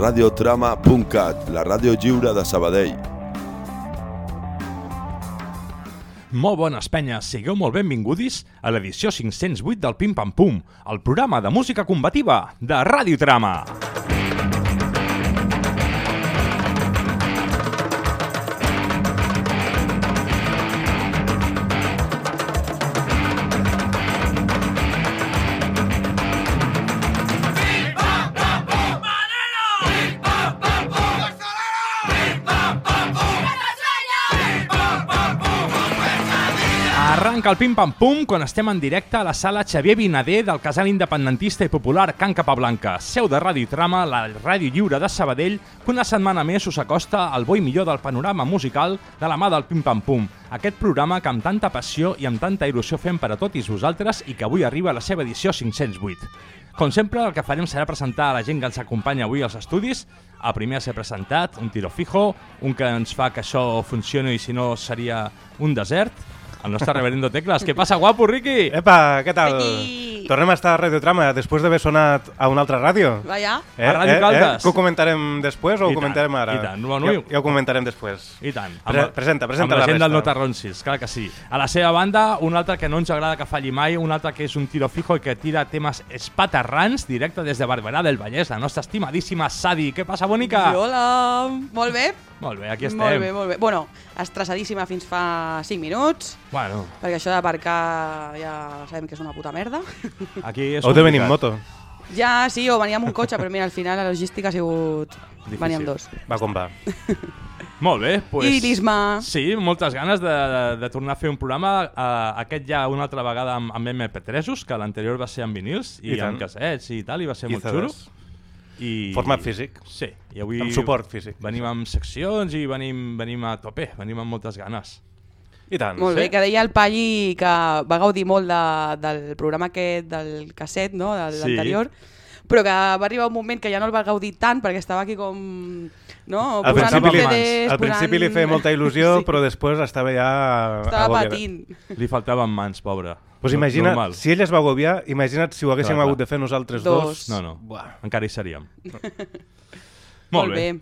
radiotrama.cat, la ràdio lliure de Sabadell. Molt bones penyes, sigueu molt benvingudis a l'edició 508 del Pim Pam Pum, el programa de música combativa de Radiotrama. Arranca el Pim Pam Pum quan estem en directe a la sala Xavier Vinader del casal independentista i popular Can Capablanca, seu de Ràdio Trama, la ràdio lliure de Sabadell, que una setmana més us acosta al bo i millor del panorama musical de la mà del Pim Pam Pum. Aquest programa que amb tanta passió i amb tanta il·lusió fem per a tots vosaltres i que avui arriba a la seva edició 508. Com sempre, el que farem serà presentar a la gent que ens acompanya avui als estudis. El primer a ser presentat, un tiro fijo, un que ens fa que això funcioni i si no seria un desert, el nostre reverendo Tecles. Què passa, guapo, Riqui? Epa, què tal? Aquí. Tornem a estar a Radiotrama després d'haver sonat a una altra ràdio. Vaja. A Ràdio Caldes. Que ho comentarem després o I ho tant, comentarem ara? i tant. Bueno, ja, jo- ja ho comentarem després. I tant. Pre presenta, presenta amb la, la gent del resta. No Tarronsis, clar que sí. A la seva banda, un altre que no ens agrada que falli mai, un altre que és un tiro fijo i que tira temes espaterrans, directe des de Barberà del Vallès, la nostra estimadíssima Sadi. Què passa, bonica? Hola. Molt bé. Molt bé, aquí estem. Molt bé, molt bé. Bueno, estressadíssima fins fa 5 minuts, Bueno, perquè això d'aparcar ja sabem que és una puta merda. aquí és venir en complicat. moto. ja, sí, o venia amb un cotxe, però mira, al final la logística ha sigut... Difícil. Venia amb dos. Va com va. Molt bé, pues... I l'Isma. Sí, moltes ganes de, de, de tornar a fer un programa, uh, aquest ja una altra vegada amb, amb MP3, que l'anterior va ser amb vinils i, I amb cassets i tal, i va ser I molt xulo. I... Format físic. Sí, i avui... Amb suport físic. Venim amb seccions i venim, venim a tope, venim amb moltes ganes. I tant. Molt Sí. bé, que deia el Palli que va gaudir molt de, del programa aquest, del casset, no?, de Sí. l'anterior, però que va arribar un moment que ja no el va gaudir tant perquè estava aquí com... No? Al Posant principi, li, CDs, al principi li posant- feia molta il·lusió, Sí. però després estava ja... Estava patint. Li faltaven mans, pobre. Pues No- imagina, Normal. si ell es va agobiar, imagina't si ho haguéssim Clar, clar. hagut de fer nosaltres Dos. dos. No, no, Buah. encara hi seríem. Molt bé.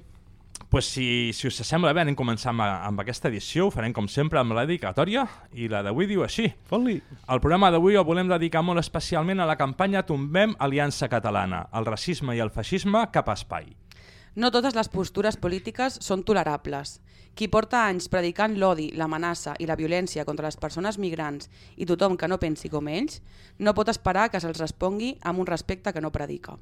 Pues si, si us sembla bé, anem començant amb, amb aquesta edició. Ho farem, com sempre, amb la dedicatòria. I la d'avui diu així. Fot-li. El programa d'avui el volem dedicar molt especialment a la campanya Tombem Aliança Catalana, el racisme i el feixisme cap espai. No totes les postures polítiques són tolerables. Qui porta anys predicant l'odi, l'amenaça i la violència contra les persones migrants i tothom que no pensi com ells, no pot esperar que se'ls respongui amb un respecte que no predica.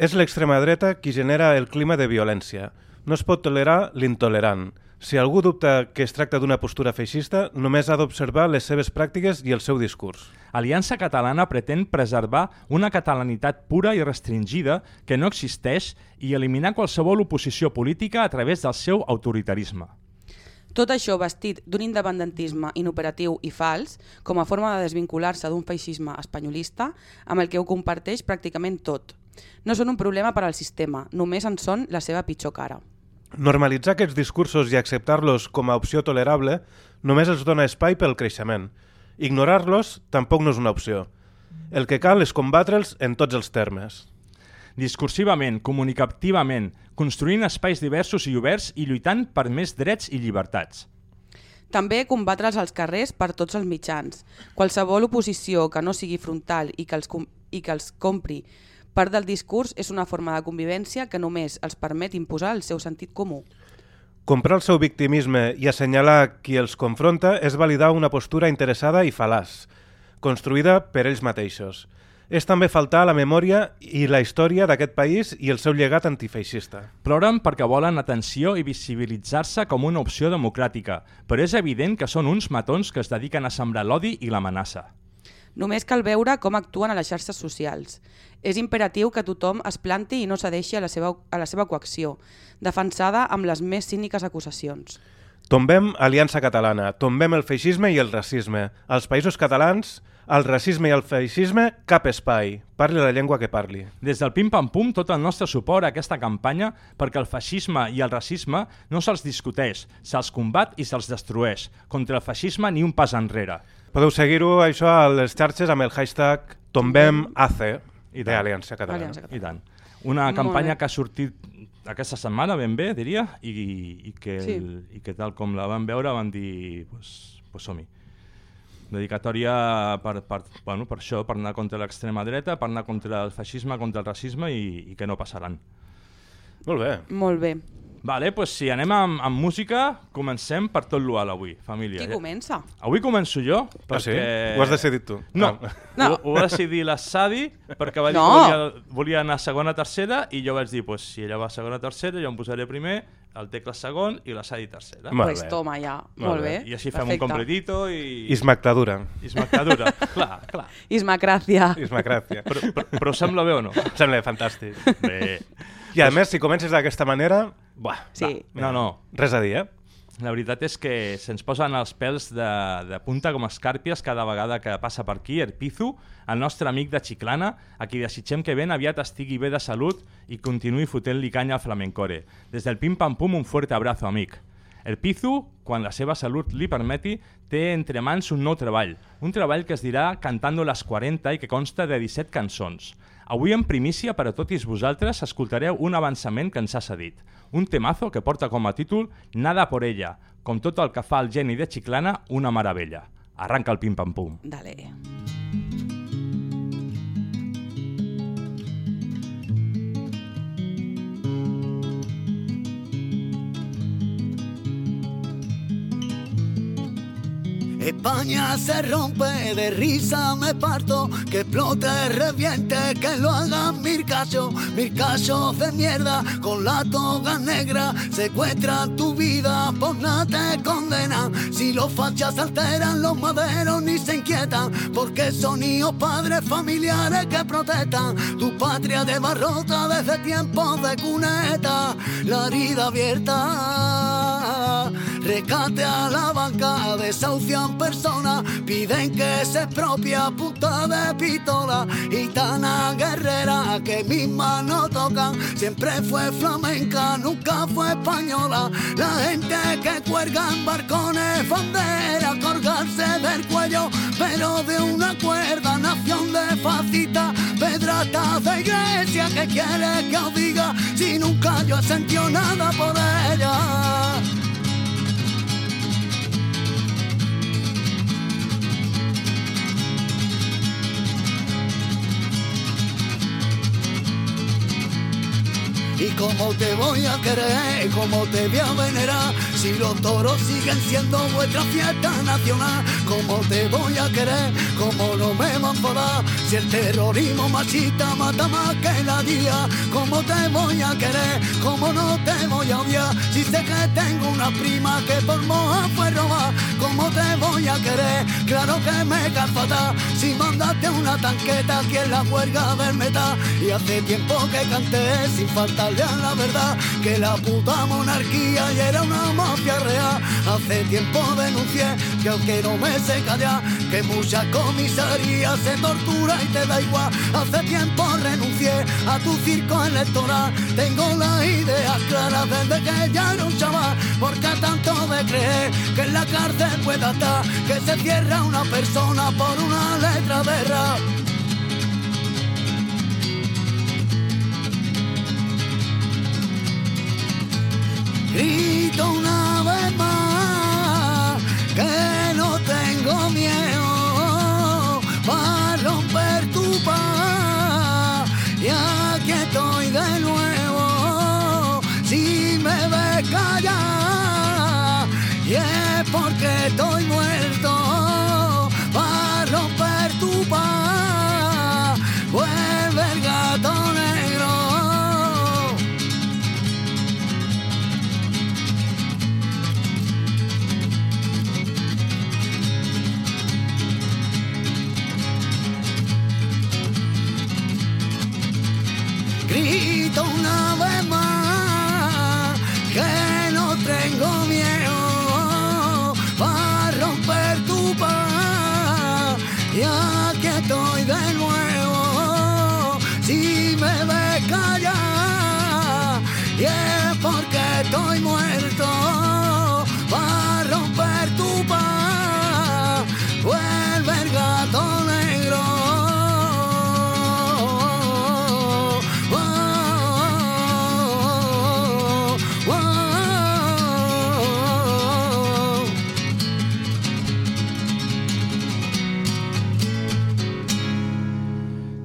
És l'extrema dreta qui genera el clima de violència. No es pot tolerar l'intolerant. Si algú dubta que es tracta d'una postura feixista, només ha d'observar les seves pràctiques i el seu discurs. Aliança Catalana pretén preservar una catalanitat pura i restringida que no existeix i eliminar qualsevol oposició política a través del seu autoritarisme. Tot això vestit d'un independentisme inoperatiu i fals, com a forma de desvincular-se d'un feixisme espanyolista amb el que ho comparteix pràcticament tot. No són un problema per al sistema, només en són la seva pitjor cara. Normalitzar aquests discursos i acceptar-los com a opció tolerable només els dona espai pel creixement. Ignorar-los tampoc no és una opció. El que cal és combatre'ls en tots els termes. Discursivament, comunicativament, construint espais diversos i oberts i lluitant per més drets i llibertats. També combatre'ls als carrers per tots els mitjans. Qualsevol oposició que no sigui frontal i que els, com- i que els compri part del discurs és una forma de convivència que només els permet imposar el seu sentit comú. Comprar el seu victimisme i assenyalar qui els confronta és validar una postura interessada i fal·laç, construïda per ells mateixos. És també faltar a la memòria i la història d'aquest país i el seu llegat antifeixista. Ploren perquè volen atenció i visibilitzar-se com una opció democràtica, però és evident que són uns matons que es dediquen a sembrar l'odi i l'amenaça. Només cal veure com actuen a les xarxes socials. És imperatiu que tothom es planti i no cedeixi a la seva, a la seva coacció, defensada amb les més cíniques acusacions. Tombem Aliança Catalana, tombem el feixisme i el racisme. Als països catalans, al racisme i al feixisme, cap espai. Parli la llengua que parli. Des del Pim Pam Pum, tot el nostre suport a aquesta campanya perquè el feixisme i el racisme no se'ls discuteix, se'ls combat i se'ls destrueix. Contra el feixisme ni un pas enrere. Podeu seguir-ho, això, a les xarxes amb el hashtag tombemac I i tant. d'Aliança Catalana. Aliança Catalana. I tant. Una Molt campanya bé. que ha sortit aquesta setmana ben bé, diria, i, i, que, Sí. el, i que tal com la vam veure van dir, pues, pues som-hi. Dedicatòria per, per, bueno, per això, per anar contra l'extrema dreta, per anar contra el feixisme, contra el racisme i, i que no passaran. Molt bé. Molt bé. Vale, pues si anem amb, amb música, comencem per tot l'ual avui, família. Qui comença? Avui començo jo, Ah, sí? perquè... Ho has decidit tu? No, Ah. No. Ho, ho va decidir la Sadi perquè va dir No. que volia, volia anar segona tercera i jo vaig dir, pues, si ella va segona tercera, jo em posaré primer, el Tecla segon i la Sadi tercera. Molt pues bé. toma ja. Molt Molt, bé. bé. I així fem un completito i... Ismactadura. Ismactadura. clar, clar. Ismacràcia. Ismacràcia. Però, però, però sembla bé o no? Em sembla fantàstic. Bé. I a més, si comences d'aquesta manera... Buah, Sí. No, no. res a dir, eh? La veritat és que se'ns posen els pèls de, de punta com escàrpies cada vegada que passa per aquí, Erpizu, el nostre amic de Chiclana, a qui desitgem que ben aviat estigui bé de salut i continuï fotent-li canya al flamencore. Des del pim-pam-pum, un fuerte abrazo, amic. El Pizu, quan la seva salut li permeti, té entre mans un nou treball. Un treball que es dirà Cantando les 40 i que consta de 17 cançons. Avui en primícia per a tots vosaltres escoltareu un avançament que ens ha cedit. Un temazo que porta com a títol Nada por ella, com tot el que fa el geni de Chiclana, una meravella. Arranca el pim-pam-pum. Dale. España se rompe, de risa me parto, que explote, reviente, que lo hagan mil casos de mierda, con la toga negra, secuestra tu vida, por nada te condenan, si los fachas alteran, los maderos ni se inquietan, porque son hijos, padres, familiares que protestan, tu patria de barrota desde tiempos de cuneta, la herida abierta, rescate a la banca, desahucian personas, piden que se expropia a punta de pistola, gitana guerrera que mismas no tocan, siempre fue flamenca, nunca fue española, la gente que cuelga en barcones bandera, colgarse del cuello, pero de una cuerda, nación de fascista, pedrata de iglesia que quiere que os diga, si nunca yo he nada por ella. Y cómo te voy a querer, cómo te voy a venerar, si los toros siguen siendo vuestra fiesta nacional. Cómo te voy a querer, cómo no me va a si el terrorismo machista mata más que la día. Cómo te voy a querer, cómo no te voy a odiar, si sé que tengo una prima que por moja fue robar. Cómo te voy a querer, claro que me fatal, si mandaste una tanqueta aquí en la huelga del metal. Y hace tiempo que canté sin faltarle la verdad que la puta monarquía ya era una mafia real. Hace tiempo denuncié que aunque no me sé callar, que muchas comisarías se tortura y te da igual. Hace tiempo renuncié a tu circo electoral. Tengo la idea clara desde que ya era un chaval. Porque tanto de creer que en la cárcel pueda estar, que se cierra una persona por una letra de rap. ひどな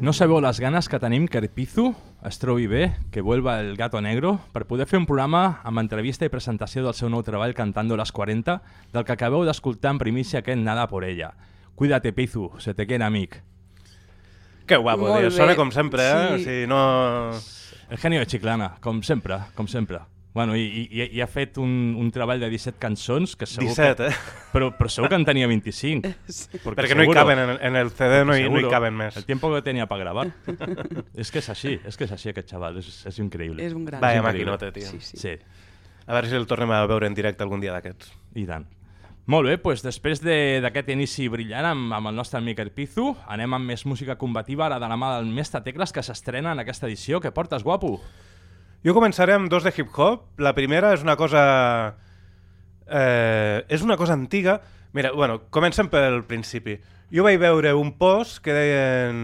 No sabeu les ganes que tenim que Arpizu es trobi bé, que vuelva el gato negro, per poder fer un programa amb entrevista i presentació del seu nou treball Cantando las 40, del que acabeu d'escoltar en primícia aquest Nada por ella. Cuídate, Pizu, se te queda amic. Que guapo, tio. Sona com sempre, eh? Sí. O sigui, no... El genio de Chiclana, com sempre, com sempre. Bueno, i, i, i ha fet un, un treball de 17 cançons que segur 17, que... eh? Però, però segur que en tenia 25. Porque Perquè no hi seguro- caben, en, en el CD no hi, no hi seguro caben més. El tiempo que tenía para grabar. es que es así, es que es así aquest chaval, és, és increïble. És un gran. Vaya maquinota, tio. Sí, sí. Sí, A veure si el tornem a veure en directe algun dia d'aquests. i tant. Molt bé, doncs després de- d'aquest inici brillant amb, amb el nostre amic Erpizu, anem amb més música combativa, ara de la mà del Mestre Tecles, que s'estrena en aquesta edició. Què portes, guapo? Jo començaré amb dos de hip-hop. La primera és una cosa... Eh, és una cosa antiga. Mira, bueno, comencem pel principi. Jo vaig veure un post que deien...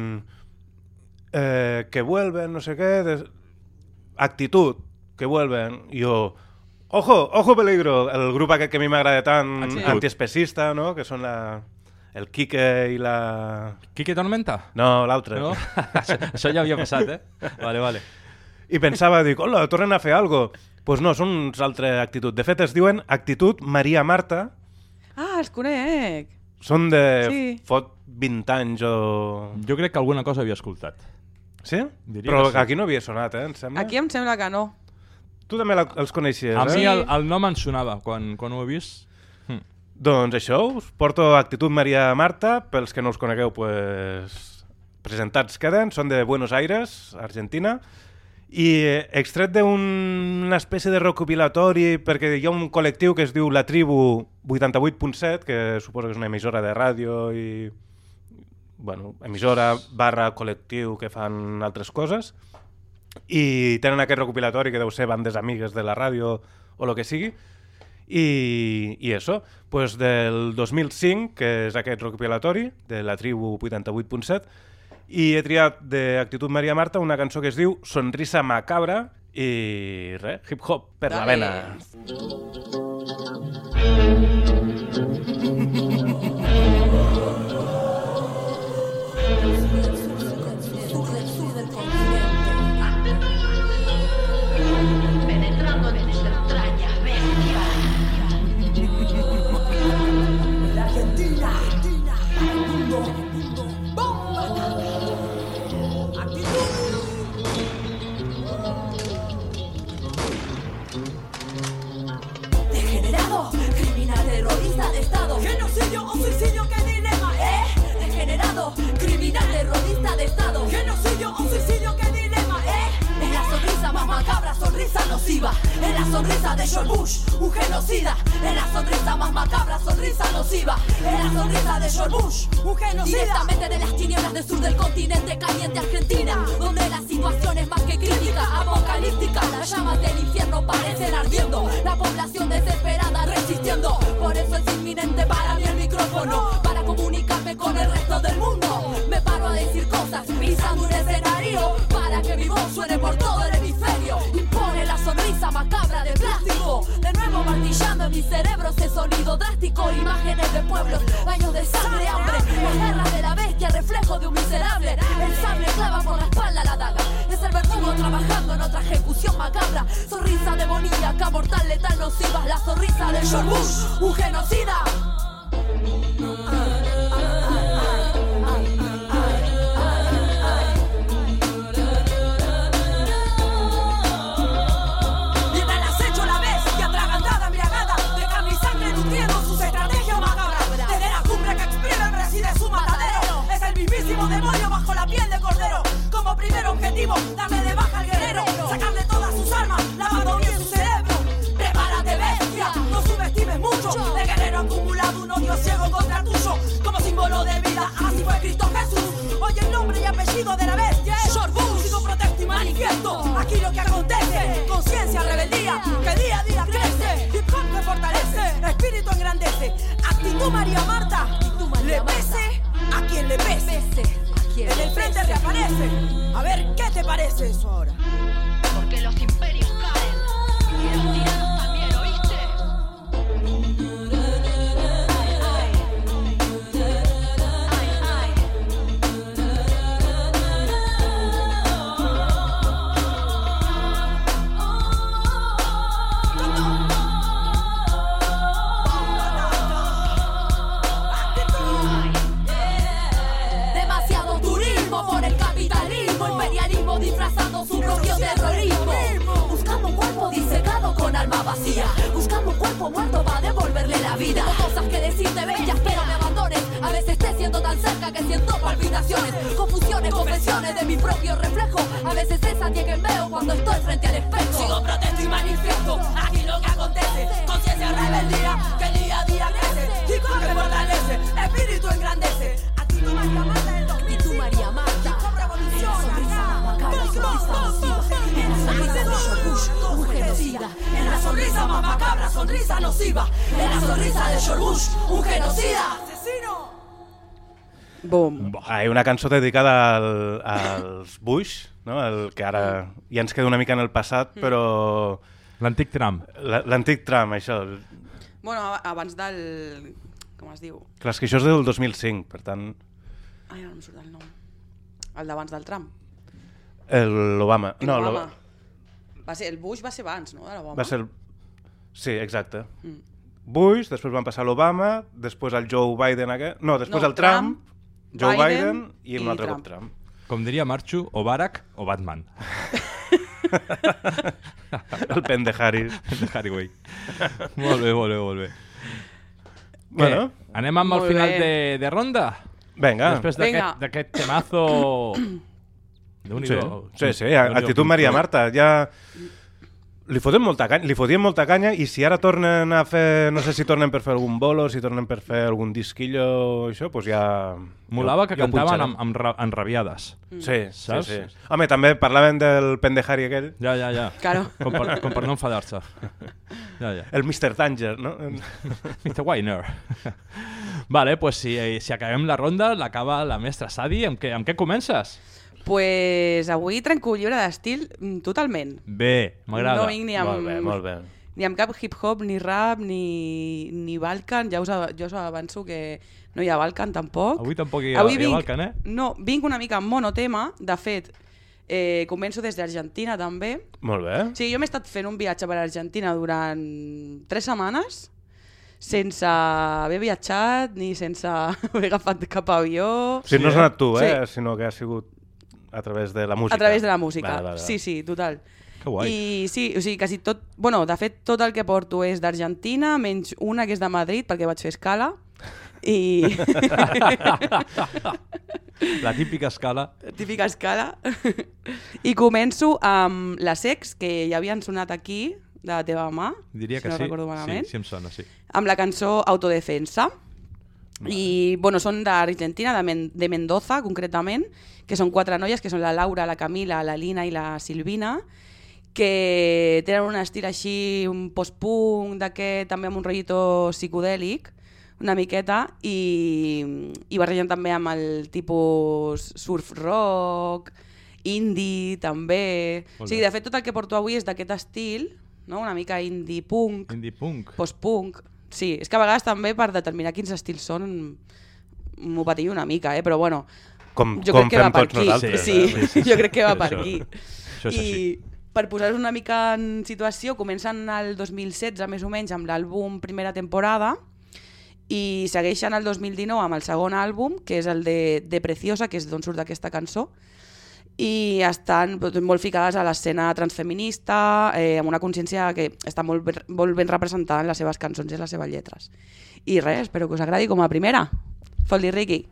Eh, que vuelven, no sé què... Des... Actitud, que vuelven. I jo... Ojo, ojo peligro, el grup aquest que a mi m'agrada tant, Actitud. antiespecista, no? Que són la... El Quique i la... Quique Tormenta? No, l'altre. No? això, això ja havia passat, eh? Vale, vale. I pensava, dic, hola, tornen a fer alguna cosa. Doncs pues no, són uns altres actitud. De fet, es diuen Actitud Maria Marta. Ah, els conec. Són de Sí. fot 20 anys o... Jo crec que alguna cosa havia escoltat. Sí? Diria Però sí. aquí no havia sonat, eh, em sembla. Aquí em sembla que no. Tu també la, els coneixies, A eh? mi el, el nom em sonava quan, quan ho he vist. Hm. Doncs això, us porto Actitud Maria Marta. Pels que no els conegueu, pues, presentats queden. Són de Buenos Aires, Argentina. I extret d'una espècie de recopilatori, perquè hi ha un col·lectiu que es diu La Tribu 88.7, que suposo que és una emissora de ràdio i... Bueno, emissora barra col·lectiu que fan altres coses. I tenen aquest recopilatori que deu ser bandes amigues de la ràdio o el que sigui. I, i això, pues del 2005, que és aquest recopilatori de la tribu 88.7 i he triat d'Actitud Maria Marta una cançó que es diu Sonrisa Macabra i res, hip-hop per la Dale. vena. penetrando Es la sonrisa de George Bush, un genocida. Es la sonrisa más macabra, sonrisa nociva. Es la sonrisa de George Bush, un genocida. Directamente de las tinieblas del sur del continente caliente Argentina, donde la situación es más que crítica, apocalíptica. Las llamas del infierno parecen ardiendo, la población desesperada resistiendo. Por eso es inminente para mí el micrófono, para comunicarme con el resto del mundo. Me paro a decir cosas, pisando un escenario, para que mi voz suene por todo el hemisferio. Sonrisa macabra de plástico, de nuevo martillando en mi cerebro ese sonido drástico. Imágenes de pueblos, años de sangre, hambre, la guerra de la bestia, reflejo de un miserable. El sable clava por la espalda la daga. Es el verdugo trabajando en otra ejecución macabra. Sonrisa demoníaca, mortal, letal, nociva. La sonrisa de George Bush, un genocida. Primer objetivo, darle de baja al guerrero Sacarle todas sus armas, lavando bien su cerebro. Prepárate bestia, no subestimes mucho. El guerrero acumulado un odio ciego contra tuyo Como símbolo de vida, así fue Cristo Jesús. Hoy el nombre y apellido de la bestia es George Bush Sigo protesto y manifiesto aquí lo que acontece. Conciencia, rebeldía, que día a día crece. Hip hop que fortalece, espíritu engrandece. Actitud María Marta, le pese a quien le pese En el frente reaparece. A ver, ¿qué te parece eso ahora? Porque los imperios caen. Y los Buscando un cuerpo muerto para devolverle la vida. Tengo cosas que decirte bellas, pero me abandones. A veces te siento tan cerca que siento palpitaciones. Confusiones, confesiones de mi propio reflejo. A veces esa que veo cuando estoy frente al espejo. Sigo protesto y manifiesto aquí lo que acontece. Conciencia rebeldía que día a día crece. Y corre fortalece, espíritu engrandece. Sonrisa más macabra, sonrisa nociva. En la sonrisa de George Bush, un genocida. Asesino. Ah, hi ha una cançó dedicada al, als Bush, no? el que ara ja ens queda una mica en el passat, però L'antic tram. la- l'antic tram, això. Bueno, abans del... Com es diu? Clar, que això és del 2005, per tant, Ai, ara no em surt el nom. El d'abans del Trump. el- l'Obama. No, Obama. l'O- Va ser, el Bush va ser abans, no? De l'Obama. va ser... el- Sí, exacte. Mm. Bush, després van passar l'Obama, després el Joe Biden aquest... No, després No, el Trump, Trump, Joe Biden, Biden i un i altre Trump. cop Trump. Com diria Marxo, o Barack o Batman. El pen de Harris. de Harry molt bé, molt bé, molt bé. Bueno, Què? Anem amb el final bé. de, de ronda? vinga. Després d'aquest temazo... déu nhi Sí, sí, sí, actitud Maria Marta. Ja li fotem molta canya, li fotíem molta canya i si ara tornen a fer, no sé si tornen per fer algun bolo, si tornen per fer algun disquillo o això, doncs ja... Molava que ja cantaven amb, amb, ra- enrabiades. Sí, sí, Saps? sí. Home, també parlaven del pendejari aquell, Ja, ja, ja. Claro. Com per, com per no enfadar-se. Ja, ja. el Mr. Danger, no? Mr. Weiner. vale, pues si, si acabem la ronda, l'acaba la mestra Sadi. Amb què, amb què comences? Pues avui trenco llibre d'estil mm, totalment. Bé, m'agrada. No vinc ni amb, Molt bé, molt bé. ni amb cap hip-hop, ni rap, ni, ni Balkan. Ja us, jo us avanço que no hi ha Balkan tampoc. Avui tampoc hi ha, Avui hi ha vinc, Balkan, eh? No, vinc una mica amb monotema. De fet, eh, començo des d'Argentina també. Molt bé. O sigui, jo m'he estat fent un viatge per Argentina durant tres setmanes sense haver viatjat ni sense haver agafat cap avió. Si no has anat tu, eh? Sí. Sinó que ha sigut a través de la música. A través de la música. Vale, vale, vale. Sí, sí, total. Que guai. I sí, o sigui, quasi tot... Bueno, de fet, tot el que porto és d'Argentina, menys una que és de Madrid, perquè vaig fer escala. I... La típica escala. Típica escala. I començo amb la Sex, que ja havien sonat aquí, de la teva mà, Diria si que no sí. recordo malament. Sí, sí em sona, sí. amb la cançó Autodefensa. I, bueno, són d'Argentina, de, Men de Mendoza, concretament, que són quatre noies, que són la Laura, la Camila, la Lina i la Silvina, que tenen un estil així, un post-punk, d'aquest, també amb un rotllito psicodèlic, una miqueta, i, i barregen també amb el tipus surf rock, indie, també... O sigui, de fet, tot el que porto avui és d'aquest estil, no? una mica indie punk, Indie punk. post-punk. Sí, és que a vegades també per determinar quins estils són m'ho patillo una mica, eh? però bueno, Com, jo com crec que va per aquí. nosaltres. sí, eh? sí, sí, jo crec que va per això- aquí. això és I així. per posar-vos una mica en situació, comencen el 2016 més o menys amb l'àlbum Primera temporada i segueixen el 2019 amb el segon àlbum, que és el de, de Preciosa, que és d'on surt aquesta cançó, i estan doncs, molt ficades a l'escena transfeminista, eh, amb una consciència que està molt molt ben representada en les seves cançons i en les seves lletres. I res, espero que us agradi com a primera. Fot-li, Ricky.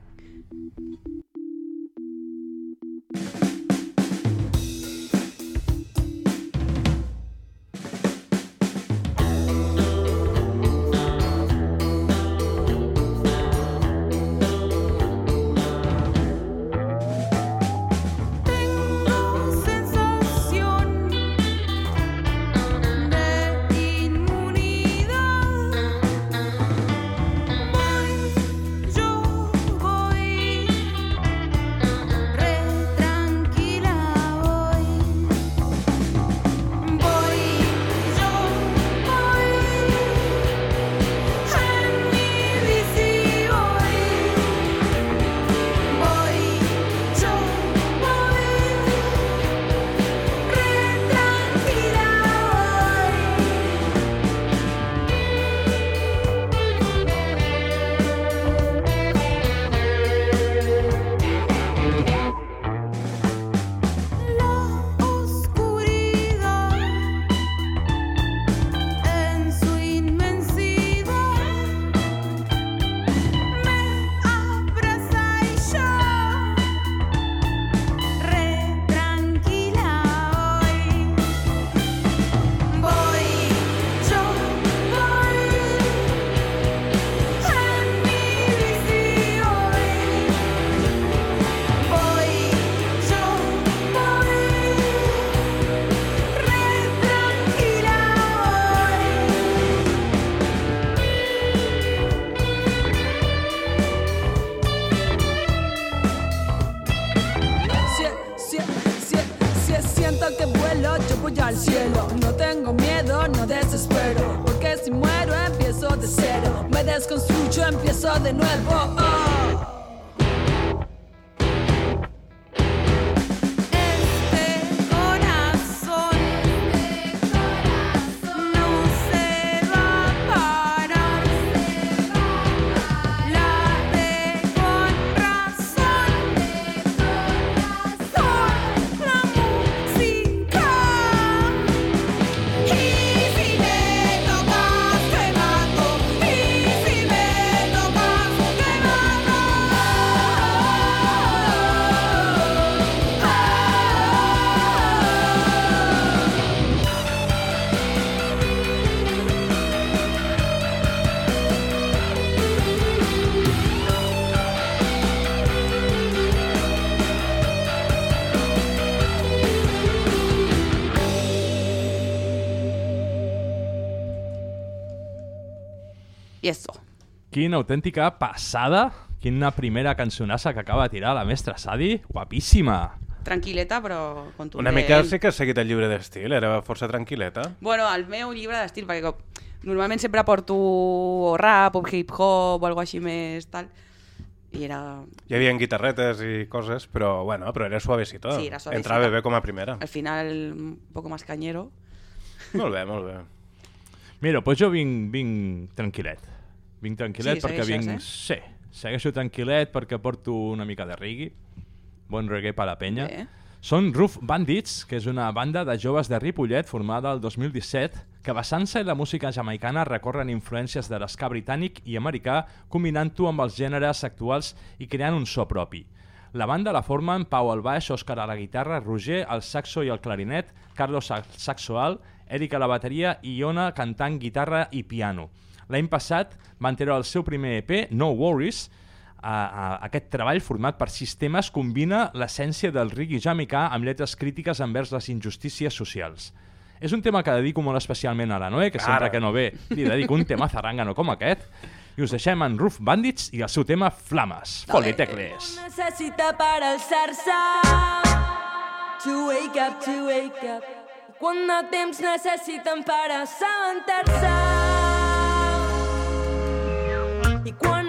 Desconstruyo, empiezo de nuevo. Quina autèntica passada. Quina primera cançonassa que acaba de tirar la mestra Sadi. Guapíssima. Tranquil·leta, però contundent. Una mica sí que has seguit el llibre d'estil, era força tranquil·leta. Bueno, el meu llibre d'estil, perquè com, normalment sempre porto o rap o hip-hop o alguna així més tal. I era... Hi havia guitarretes i coses, però, bueno, però era suavecito. Sí, era suavecito. Entrava bé com a primera. Al final, un poco más cañero. Molt bé, molt bé. Mira, doncs jo vinc, vinc tranquil·let. Vinc tranquil·let Sí, perquè vinc... segueixes, Sí, segueixo tranquil·let perquè porto una mica de reggae. Bon reggae per la penya. Bé. Són Roof Bandits, que és una banda de joves de Ripollet formada el 2017 que basant-se en la música jamaicana recorren influències de l'esca britànic i americà combinant-ho amb els gèneres actuals i creant un so propi. La banda la formen Pau al baix, Òscar a la guitarra, Roger al saxo i al clarinet, Carlos al saxo alt, Eric a la bateria i Iona cantant guitarra i piano. L'any passat van treure el seu primer EP, No Worries, a, a, aquest treball format per sistemes combina l'essència del reggae jamaicà amb lletres crítiques envers les injustícies socials. És un tema que dedico molt especialment a la Noé, que sempre Ara. que no ve li dedico un tema zarrangano com aquest, i us deixem en Roof Bandits i el seu tema Flames. Foli tecles. necessita per alçar-se To wake up, to wake up Quant de temps necessiten per assabentar-se I quan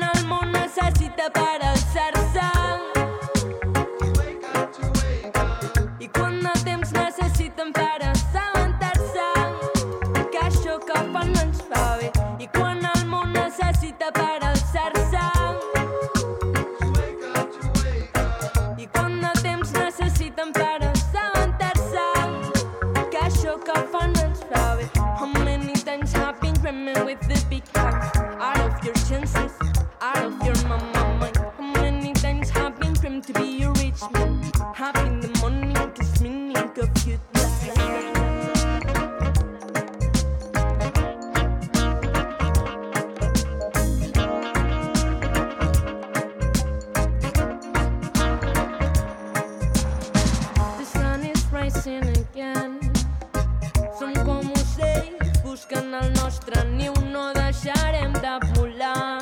to be a rich man Having the money rising again. Som com ocells buscant el nostre niu, no deixarem de volar.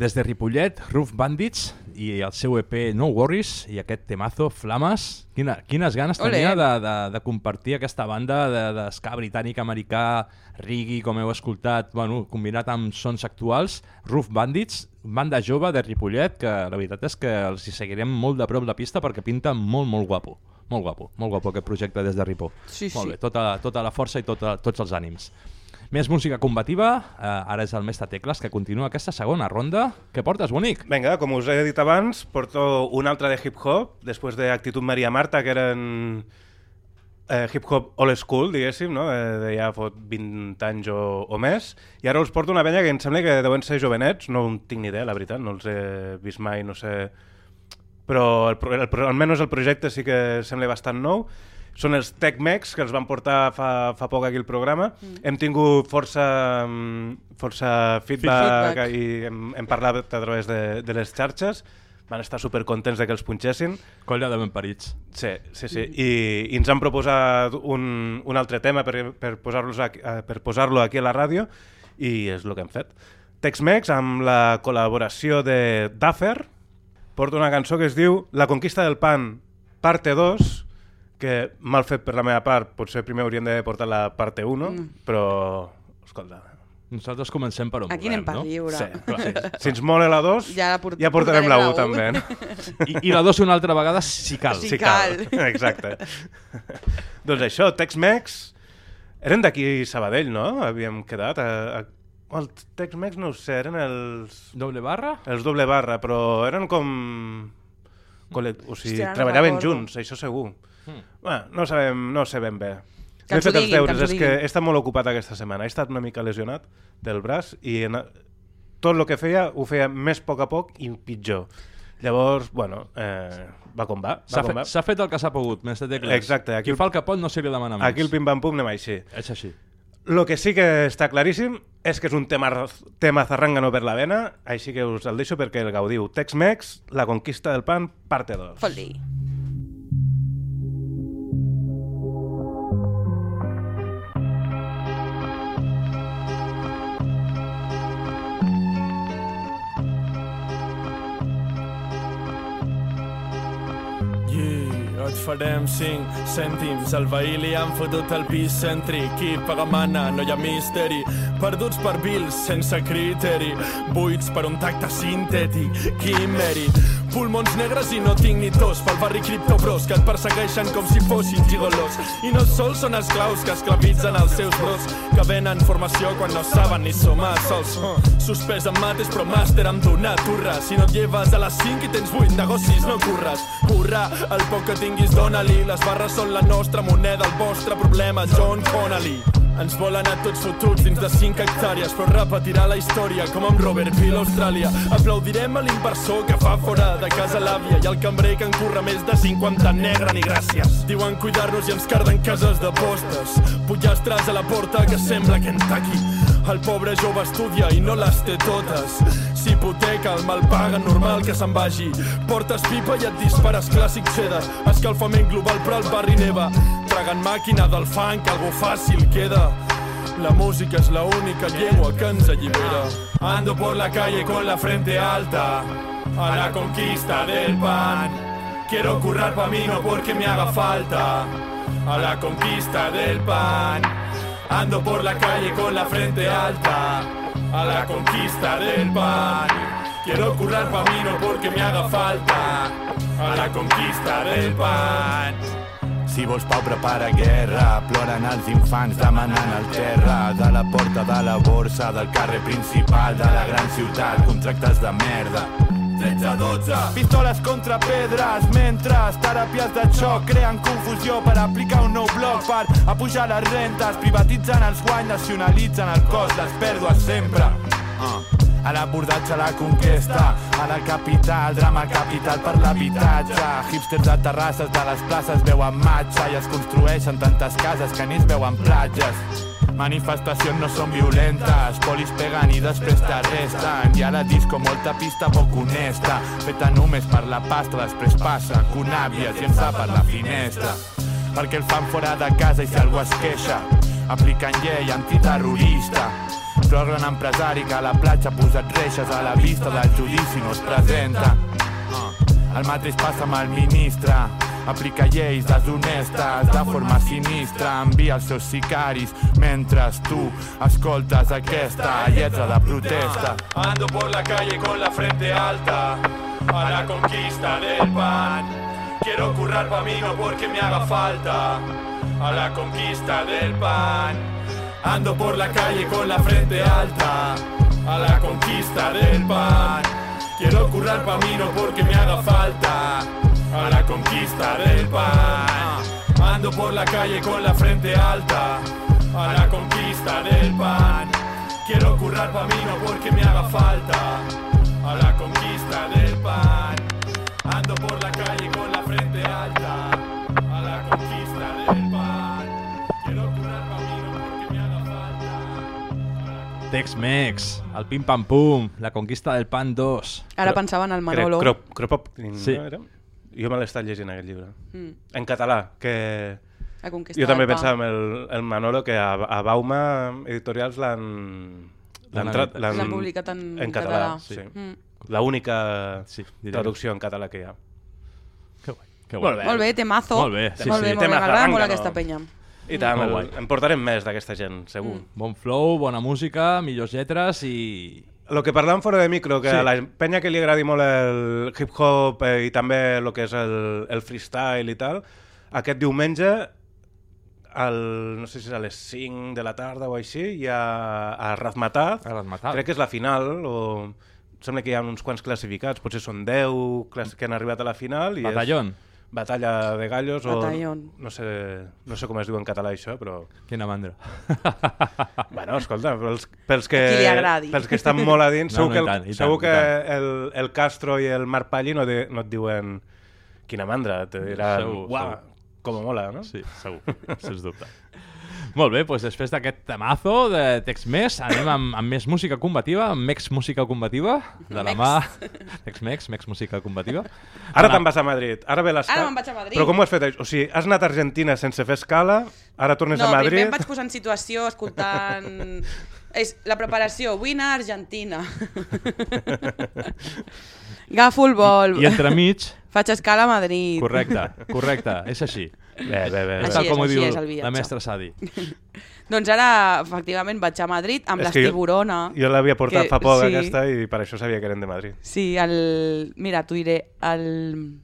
Des de Ripollet, Roof Bandits i el seu EP No Worries i aquest temazo, Flames. Quina, quines ganes Olé. tenia de, de, de compartir aquesta banda de, de ska britànic, americà, reggae, com heu escoltat, bueno, combinat amb sons actuals. Roof Bandits, banda jove de Ripollet, que la veritat és que els hi seguirem molt de prop la pista perquè pinta molt, molt guapo. Molt guapo, molt guapo aquest projecte des de Ripo. Sí, molt sí. bé, tota, tota la força i tota, tots els ànims. Més música combativa, eh, ara és el Mestre Tecles, que continua aquesta segona ronda. Què portes, bonic? Vinga, com us he dit abans, porto una altra de hip-hop, després de Actitud Maria Marta, que eren eh, hip-hop old school, diguéssim, no? eh, de ja fot 20 anys o, o més, i ara us porto una penya que em sembla que deuen ser jovenets, no en tinc ni idea, la veritat, no els he vist mai, no sé... Però el, el, almenys el projecte sí que sembla bastant nou. Són els Tech-Mex, que els van portar fa, fa poc aquí al programa. Mm. Hem tingut força, mm, força feedback, Feedback. i hem, hem parlat a través de, de les xarxes. Van estar supercontents de que els punxessin. Colla de ben parits. Sí, sí, sí. I, i ens han proposat un, un altre tema per, per posar-lo aquí, eh, per posar-lo aquí a la ràdio i és el que hem fet. Tex-Mex, amb la col·laboració de Duffer, porta una cançó que es diu La conquista del pan, parte 2, que mal fet per la meva part, potser primer hauríem de portar la parte 1, mm. però, escolta, Nosaltres comencem per on Aquí anem per volem, no? lliure. sí, clar, si ens mola la 2, Ja la port- ja portarem la 1 portarem la u. també. I, I la dos una altra vegada si cal. Sí. Si cal. Exacte. doncs això, Tex-Mex, eren d'aquí Sabadell, no? Havíem quedat. A, a... El Tex-Mex no ho sé, eren els, Doble barra? els doble barra, però eren com... Col·le... O sigui, Hòstia, no treballaven recordo. junts, això segur. Hmm. Bueno, no sabem, no sé ben bé. Que No he ens ho fet els diguin, que deures, ens ho és que diguin. he estat molt ocupat aquesta setmana. He estat una mica lesionat del braç i en... tot el que feia ho feia més a poc a poc i pitjor. Llavors, bueno, eh, va com va. S'ha va com fet, el que s'ha pogut, mestre Tecles. Exacte, aquí Qui el- fa el que pot no se li demana més. Aquí el pim-pam-pum anem així. És així. Lo que sí que està claríssim és que és un tema, tema zarrangano per la vena, així que us el deixo perquè el gaudiu. Tex-Mex, La conquista del pan, parte 2. Fot-li. Yeah, et farem 5 cèntims. Al veí li han fotut el pis cèntric qui paga mana, no hi ha misteri. Perduts per vils sense criteri. Buits per un tacte sintètic quimeri pulmons negres i no tinc ni tos. Pel barri criptobros que et persegueixen com si fossin gigolos. I no sols són esclaus que esclavitzen els seus bros que venen formació quan no saben ni sumar sols. Suspès en mates però màster amb donar turra si no et lleves a les 5 i tens 8 negocis no curres. Curra el poc que tinguis dona-li les barres són la nostra moneda el vostre problema John Connolly. Ens volen a tots fotuts dins de 5 hectàrees però repetirà la història com amb Robert Peel a Austràlia. Aplaudirem a l'inversor que fa fora de casa l'àvia i al cambrer que en curra més de 50 negre ni gràcies. Diuen cuidar-nos i ens carden cases de postes. Pollastres a la porta que sembla Kentucky el pobre jove estudia i no les té totes. S'hipoteca, el mal paga, normal que se'n vagi. Portes pipa i et dispares clàssic cheddar. Escalfament global però al barri neva. Tragant màquina del funk, algo fàcil queda. La música es la única llengua que ens allibera. Ando por la calle con la frente alta, a la conquista del pan. Quiero currar pa' mí, no porque me haga falta, a la conquista del pan. Ando por la calle con la frente alta, a la conquista del pan. Quiero currar pa' mí, no porque me haga falta, a la conquista del pan. Si vols pau, prepara guerra. Ploren els infants demanant el terra. De la porta de la borsa, del carrer principal de la gran ciutat. Contractes de merda. 13 a 12. Pistoles contra pedres, mentre teràpies de xoc creen confusió per aplicar un nou bloc per apujar les rentes, privatitzen els guanys, nacionalitzen el cost, les pèrdues sempre. Uh. A l'abordatge, a la conquesta, a la capital, drama capital per l'habitatge. Hipsters de terrasses de les places veuen matxa i es construeixen tantes cases que ni es veuen platges. Manifestacions no són violentes, polis peguen i després t'arresten. I a la disco molta pista poc honesta, feta només per la pasta, després passa con àvies i ençà per la finestra. Perquè el fan fora de casa i si algú es queixa. Apliquen llei antiterrorista. Però el gran empresari que a la platja ha posat reixes a la vista del judici no es presenta. El mateix passa amb el ministre. Aplica lleis deshonestes de forma sinistra. Envia els seus sicaris mentre tu escoltes aquesta lletra de protesta. Ando por la calle con la frente alta a la conquista del pan. Quiero currar pa' mí no porque me haga falta a la conquista del pan. Ando por la calle con la frente alta a la conquista del pan. Quiero currar pa' mí no porque me haga falta a la conquista del pan. Ando por la calle con la frente alta a la conquista del pan. Quiero currar pa' mí no porque me haga falta a la conquista del pan. Tex-Mex, el Pim Pam Pum, la conquista del pan 2. Ara pensava en el Manolo. Crop, crop, Sí. no era? Jo me l'he estat llegint aquest llibre. Mm. En català, que... Jo també pensava en el, el Manolo, que a, a Bauma Editorials l'han... L'han publicat en, en català. català. Sí. Mm. La única Sí, traducció en català que hi ha. Que guai. Que Molt guai. bé. Molt bé, temazo. Molt bé, sí, molt sí. bé, molt bé. Temazo, M'agrada molt aquesta penya. I tant, el, en portarem més d'aquesta gent, segur. Mm. Bon flow, bona música, millors lletres i... Lo que parlàvem fora de micro, que Sí. a la penya que li agradi molt el hip-hop eh, i també el que és el, el freestyle i tal, aquest diumenge, al, no sé si és a les 5 de la tarda o així, hi ha a Razmataz, A Razmataz. crec que és la final, o sembla que hi ha uns quants classificats, potser són 10 clas- que han arribat a la final. I Batallón. És batalla de gallos, Batallón. o no sé, no sé com es diu en català això, però... Quina mandra. Bueno, escolta, pels, pels, que, pels que estan molt a dins, No, segur no, que, el, tant, segur tant, que el, el Castro i el Marc Palli no, de, no et diuen quina mandra, te diran, Segur, uau, segur. com mola, no? Sí, segur, sens dubte. Molt bé, doncs després d'aquest temazo de Tex-Mex anem amb, amb més música combativa, amb Mex Música Combativa, de la Mex. mà... Tex-Mex, Mex Música Combativa. Ara te'n vas a Madrid, ara ve l'escala. Ara me'n vaig a Madrid. Però com ho has fet? O sigui, has anat a Argentina sense fer escala, ara tornes No, a primer Madrid... em vaig posar en situació escoltant... És la preparació, vull anar a Argentina. Agafo el vol, I entremig, faig escala a Madrid. correcte, correcte, és així. Bé, bé, bé. Així Tal és, com ho diu és el la mestra Sadi. Doncs ara, efectivament, vaig a Madrid amb És que jo-. Jo l'havia portat que- fa poc sí. aquesta i per això sabia que eren de Madrid. Sí, el... Mira, t'ho diré, el...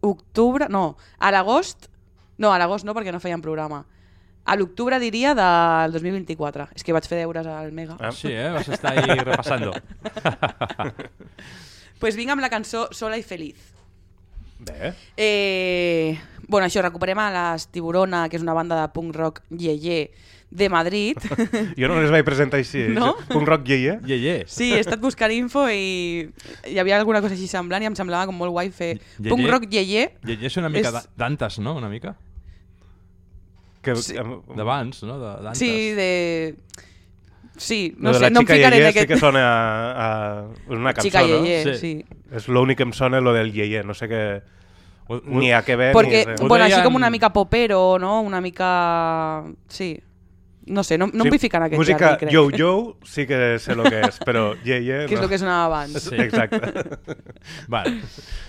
Octubre... No, a l'agost... No, a l'agost no, perquè no feien programa. A l'octubre diria del 2024. És que vaig fer deures al Mega. Ah. Sí, eh? Vas estar ahí repassando. pues vinc amb la cançó Sola i Feliz. Bé. Eh, bueno, això, recuperem a les Tiburona, que és una banda de punk rock yeye de Madrid. Jo no les vaig presentar així. No? Punk rock yeye. Ye, ye. Sí, he estat buscant info i hi havia alguna cosa així semblant i em semblava com molt guai fer Yeye? punk rock yeye. Ye, ye és una mica és... d'antes, no? Una mica? Que, Sí. D'abans, no? De- D'antes. Sí, de... Sí, no de sé, no em ficaré en Yeye sí aquest... que sona a, a una cançó, Xica no? Yeye, Sí. sí. És l'únic que em sona lo del Yeye, no sé què... Ni a què ve, Porque, ni bueno, així com una mica popero, no? Una mica... Sí. No sé, no, no em vull ficar en aquest música jardí, crec. yo-yo sí que sé lo que és, però Yeye que és no. el que sonava abans. Sí. Exacte. Vale.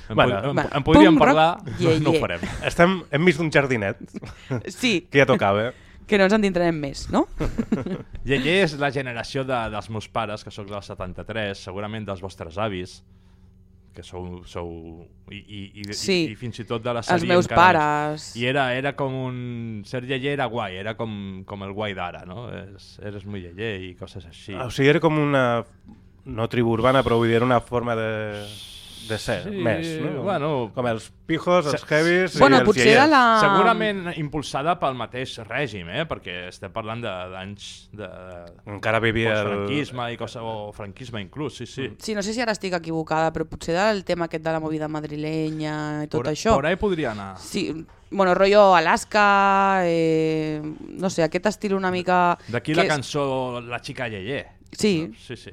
En, Bueno, en, va. en podríem rock, parlar, ye, no, no ye. ho farem. Estem enmig d'un jardinet, Sí, que ja tocava. que no ens en tindrem més, no? Yeye és la generació de, dels meus pares, que sóc del 73, segurament dels vostres avis, que sou... sou i, i, i, Sí. i, i fins i tot de la Els sèrie meus encara pares. més. I era, era com un... Ser Yeye era guai, era com, com el guai d'ara, no? És, eres muy Yeye i coses així. O sigui, era com una... No tribu urbana, però vull dir, era una forma de, de ser, Sí, més, no? bueno. Com els pijos, els heavies Bueno, i els potser iaies. era la... Segurament impulsada pel mateix règim, eh? perquè estem parlant de- d'anys de, Encara vivia el... franquisme i cosa, o franquisme inclús, sí, sí. Sí, no sé si ara estic equivocada, però potser del tema aquest de la movida madrilenya i tot por, això. Por ahí podria anar. Sí, bueno, rollo Alaska, eh, no sé, aquest estil una mica... D'aquí la cançó La xica Yeye. Sí, Sí, sí.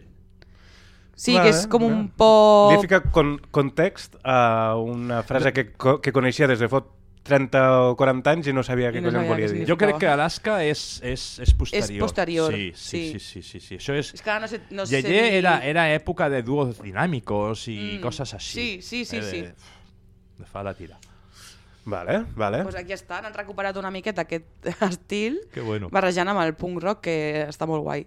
Sí, Vale, que és com un bé. poc... Li fica con context a una frase que, co que coneixia des de fot 30 o 40 anys i no sabia què no collons sabia volia dir. Jo crec que Alaska és, és, és posterior. És posterior, Sí, sí, sí. sí, sí, sí, sí. Això és... És que no sé, no sé Yeye dir- era, era època de dúos dinámicos i Mm, coses així. sí, sí, sí, Eh, sí. De, de fa la tira. Vale, vale. Pues aquí estan, han recuperat una miqueta aquest estil, Que bueno. barrejant amb el punk rock, que està molt guai.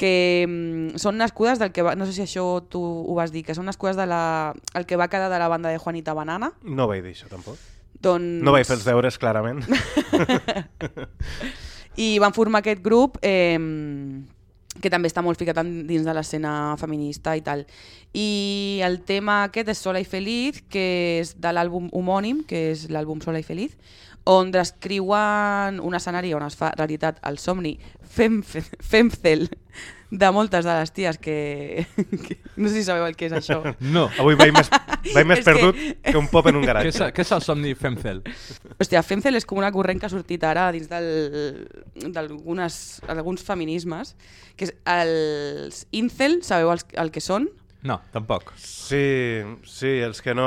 Que mm, són nascudes del que va, no sé si això tu ho vas dir, que són nascudes de la, el que va quedar de la banda de Juanita Banana. No vaig dir això, tampoc. Doncs... No vaig fer els deures, clarament. I van formar aquest grup eh, que també està molt ficat dins de l'escena feminista i tal. I el tema aquest és Sola i Feliz, que és de l'àlbum homònim, que és l'àlbum Sola i Feliz, on descriuen un escenari on es fa realitat el somni fem, femcel de moltes de les ties que, que... No sé si sabeu el que és això. No. Avui vaig més, vaig més És que- perdut que... un pop en un Què és, garatge. què és el somni Femcel? Hòstia, Femcel és com una corrent que ha sortit ara dins del- d'algunes alguns feminismes, que és els incel, sabeu els, el que són? No, tampoc. Sí, sí, els que no...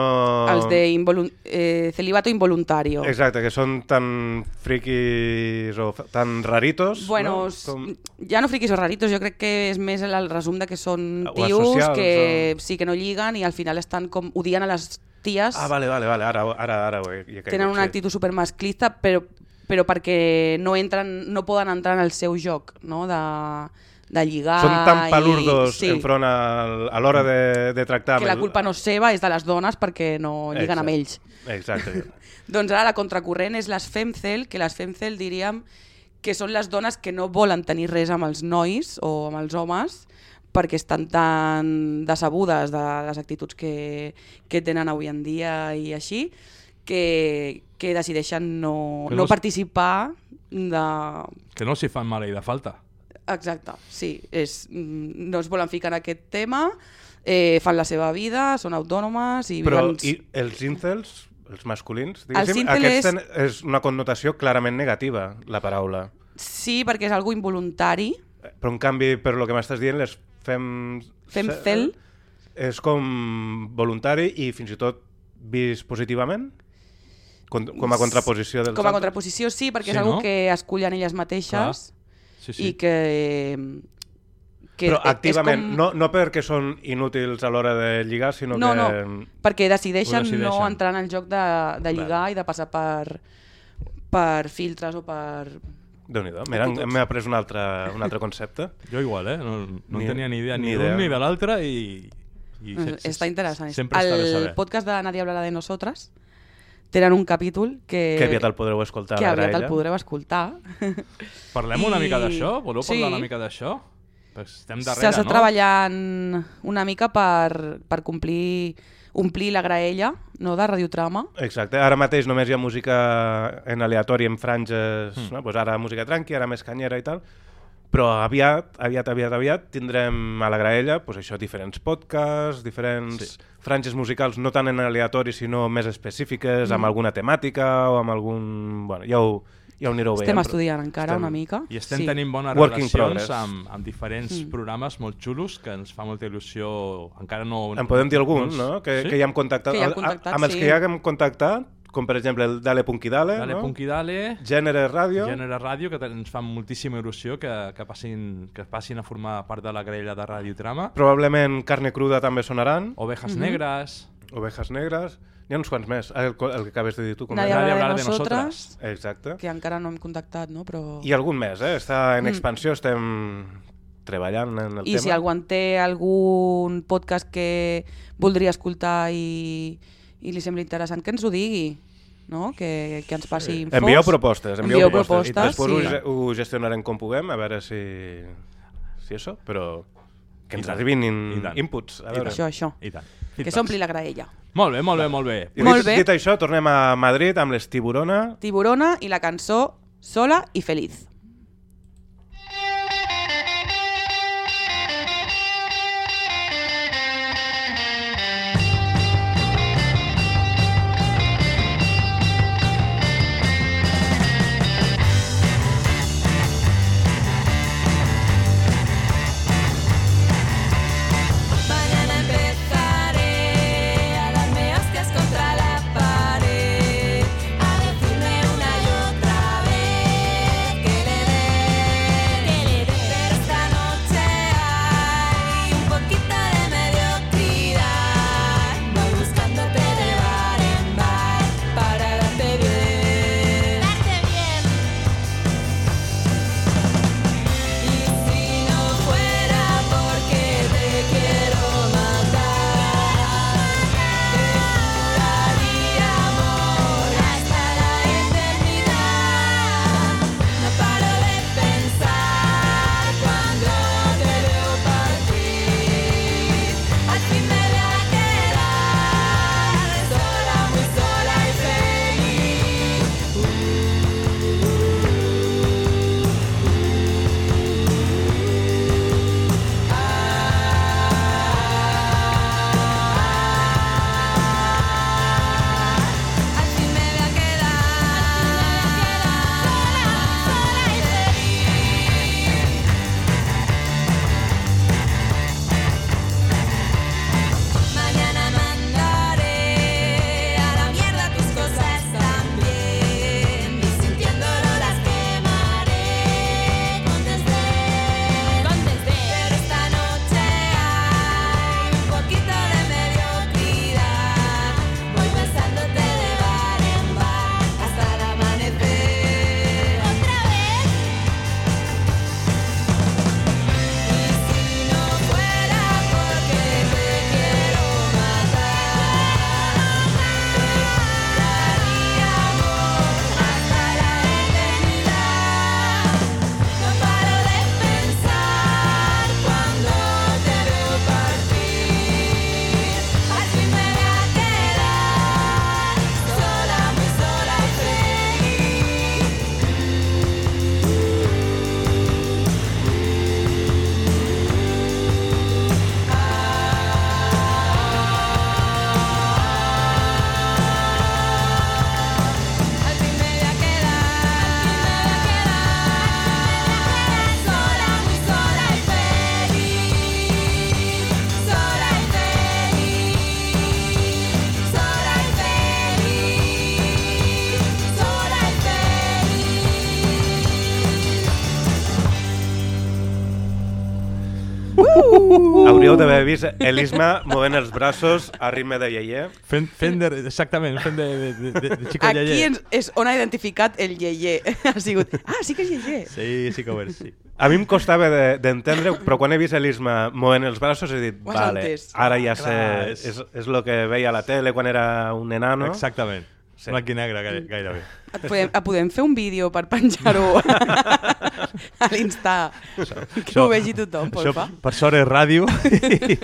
Els de involun eh, celibato involuntario. Exacte, que són tan friquis o tan raritos. Bueno, no? Com... ja no friquis o raritos, jo crec que és més el, el resum de que són O tios asocials, que sí que no lliguen i al final estan com odien a les ties, Ah, vale, vale, vale. Ara, ara, ara ho he, caigut, tenen una sí. actitud super masclista, però, però perquè no entren, no poden entrar en el seu joc, no? de, de lligar Són tan i- palurdos sí, enfront al, a l'hora de, de tractar... que la culpa no és seva, és de les dones perquè no lliguen amb ells. Exacte. Doncs ara la contracorrent és les femcel, que les femcel diríem que són les dones que no volen tenir res amb els nois o amb els homes perquè estan tan decebudes de les actituds que, que tenen avui en dia i així, que, que decideixen no, Que no, no participar de... Que no s'hi fan mala i de falta. Exacte, sí. És, mm, no es volen ficar en aquest tema, eh, fan la seva vida, són autònomes i Però viuen... i els incels, els masculins, diguéssim, incel aquests és- ten, és una connotació clarament negativa, la paraula. Sí, perquè és algo involuntari, Però en canvi, per lo que m'estàs dient, les fem... Femcel. És com voluntari i fins i tot vist positivament? Com, com a contraposició dels Com a altres? contraposició sí, perquè Sí, és algo no? que escullen elles mateixes Sí, i que... que Però és activament, com- no, no perquè són inútils a l'hora de lligar, sinó no, que... no, perquè decideixen, decideixen. no entrar en el joc de, de lligar i de passar per, per filtres o per... Déu-n'hi-do. Mira, Actituds. m'he après un altre, un altre concepte. Jo igual, eh? No, no Ni- en tenia ni idea ni, ni d'un idea. ni de l'altre i... i Està interessant. Sempre està bé el saber. podcast de Nadie hablará de nosotras tenen un capítol que, Que aviat el podreu escoltar. que aviat el podreu escoltar. Parlem una I- mica d'això? Voleu parlar Sí. una mica d'això? Estem darrere, S'està no? treballant una mica per, per complir, omplir la graella no, de radiotrama. Exacte, ara mateix només hi ha música en aleatori, en franges, mm. no? pues ara música tranqui, ara més canyera i tal, però aviat, aviat, aviat, aviat tindrem a la graella pues això, diferents podcasts, diferents Sí. franges musicals, no tant en aleatori, sinó més específiques, mm. amb alguna temàtica o amb algun... Bueno, ja ho, ja ho anireu veient. Estem però estudiant encara estem- una mica. I estem sí. tenint bones Work in relacions progress. amb, amb diferents Mm. programes molt xulos que ens fa molta il·lusió. Encara no... En podem dir alguns, no? Que, Sí? que ja hem contactat. Que ja hem A- contactat, amb els sí. que ja hem contactat, com per exemple el Dale Punky Dale, Dale no? Punky Dale, Gènere Ràdio, Gènere Ràdio, que ens fa moltíssima il·lusió que, que, passin, que passin a formar part de la grella de Ràdio Trama. probablement Carne Cruda també sonaran, Ovejas Mhm. Negres... Ovejas Negres, n'hi ha uns quants més, el, el que acabes de dir tu. Com Nadie hablará hablará de de nosotras, Exacte. que encara no hem contactat, no? Però... I algun més, eh? Està en Mm. expansió, estem treballant en el I tema. si algú en té algun podcast que voldria escoltar i, i li sembla interessant, que ens ho digui, no? que, que ens passi infos. Envieu propostes, envieu, Envieu propostes. propostes, I després sí. ho, ho gestionarem com puguem, a veure si, si això, però que ens arribin in, inputs. A veure. Això, això. I tant. Que s'ompli la graella. Molt bé, molt bé, molt bé. I Molt dit, bé. dit això, tornem a Madrid amb les Tiburona. Tiburona i la cançó Sola i feliz. Hauríeu d'haver vist Elisma movent els braços a ritme de iaier. Fent, fent de, exactament, fent de, de, de, de, de xico Aquí ialler. ens, és on ha identificat el lleier. ha sigut, ah, sí que és lleier. Sí, sí que ho és, sí. A mi em costava de- d'entendre, però quan he vist Elisma movent els braços he dit, Ho has vale, entès. ara ja sé, Clar, és- és, és el que veia a la tele quan era un enano. Exactament. Sí. Blanc i negre, gaire, gairebé. Et podem, et podem fer un vídeo per penjar-ho a l'Insta que ho vegi tothom, Això, porfa. per sort és ràdio i,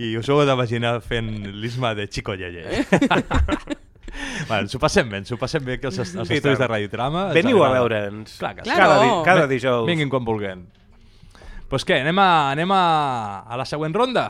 i us ho heu d'imaginar fent l'isma de Chico Yeye. bueno, ens ho passem bé, ens ho passem bé que els, els I estudis de Radiotrama... Veniu a veure'ns. Sí. Claro. Cada, di cada dijous. Vinguin quan vulguem. Doncs pues què, anem, a, anem a, a la següent ronda?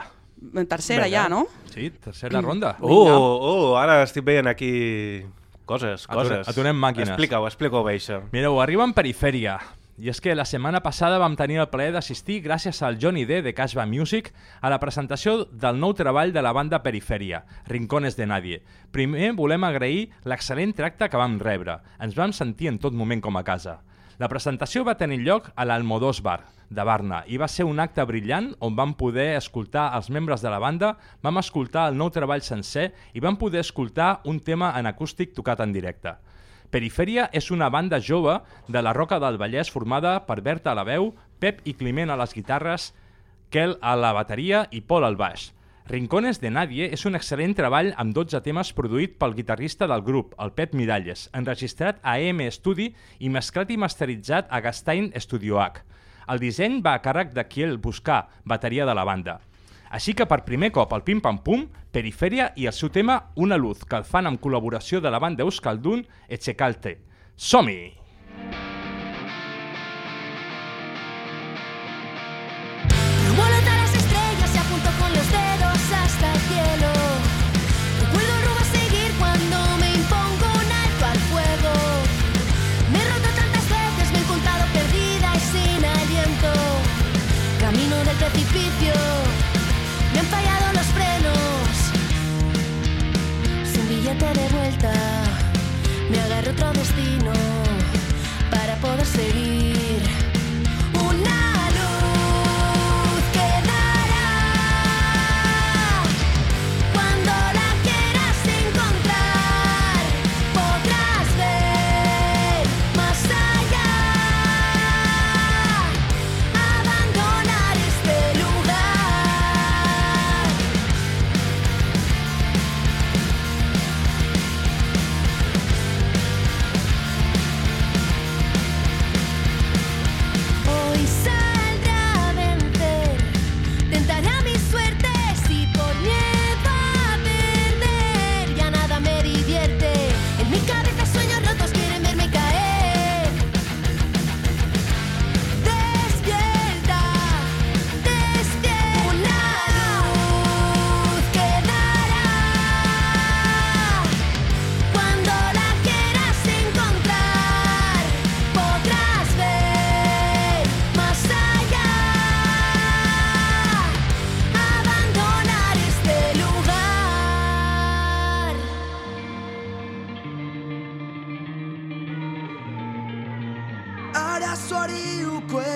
Tercera Vinga. ja, no? Sí, tercera ronda. Uh, uh, ara estic veient aquí coses, Aturem- coses. aturem màquines. Explica-ho, explica-ho bé, això. Mireu, arriba en perifèria. I és que la setmana passada vam tenir el plaer d'assistir, gràcies al Johnny D de Cashba Music, a la presentació del nou treball de la banda Perifèria, Rincones de Nadie. Primer volem agrair l'excel·lent tracte que vam rebre. Ens vam sentir en tot moment com a casa. La presentació va tenir lloc a l'Almodós Bar, de Barna, i va ser un acte brillant on vam poder escoltar els membres de la banda, vam escoltar el nou treball sencer i vam poder escoltar un tema en acústic tocat en directe. Perifèria és una banda jove de la Roca del Vallès formada per Berta a la veu, Pep i Climent a les guitarres, Kel a la bateria i Pol al baix. Rincones de Nadie és un excel·lent treball amb 12 temes produït pel guitarrista del grup, el Pep Miralles, enregistrat a EM Studi i mesclat i masteritzat a Gastain Studio H. El disseny va a càrrec de Kiel Buscar, bateria de la banda. Així que per primer cop al Pim Pam Pum, Perifèria i el seu tema Una Luz, que el fan amb col·laboració de la banda Euskaldun Etxekalte. Som-hi! Vuelo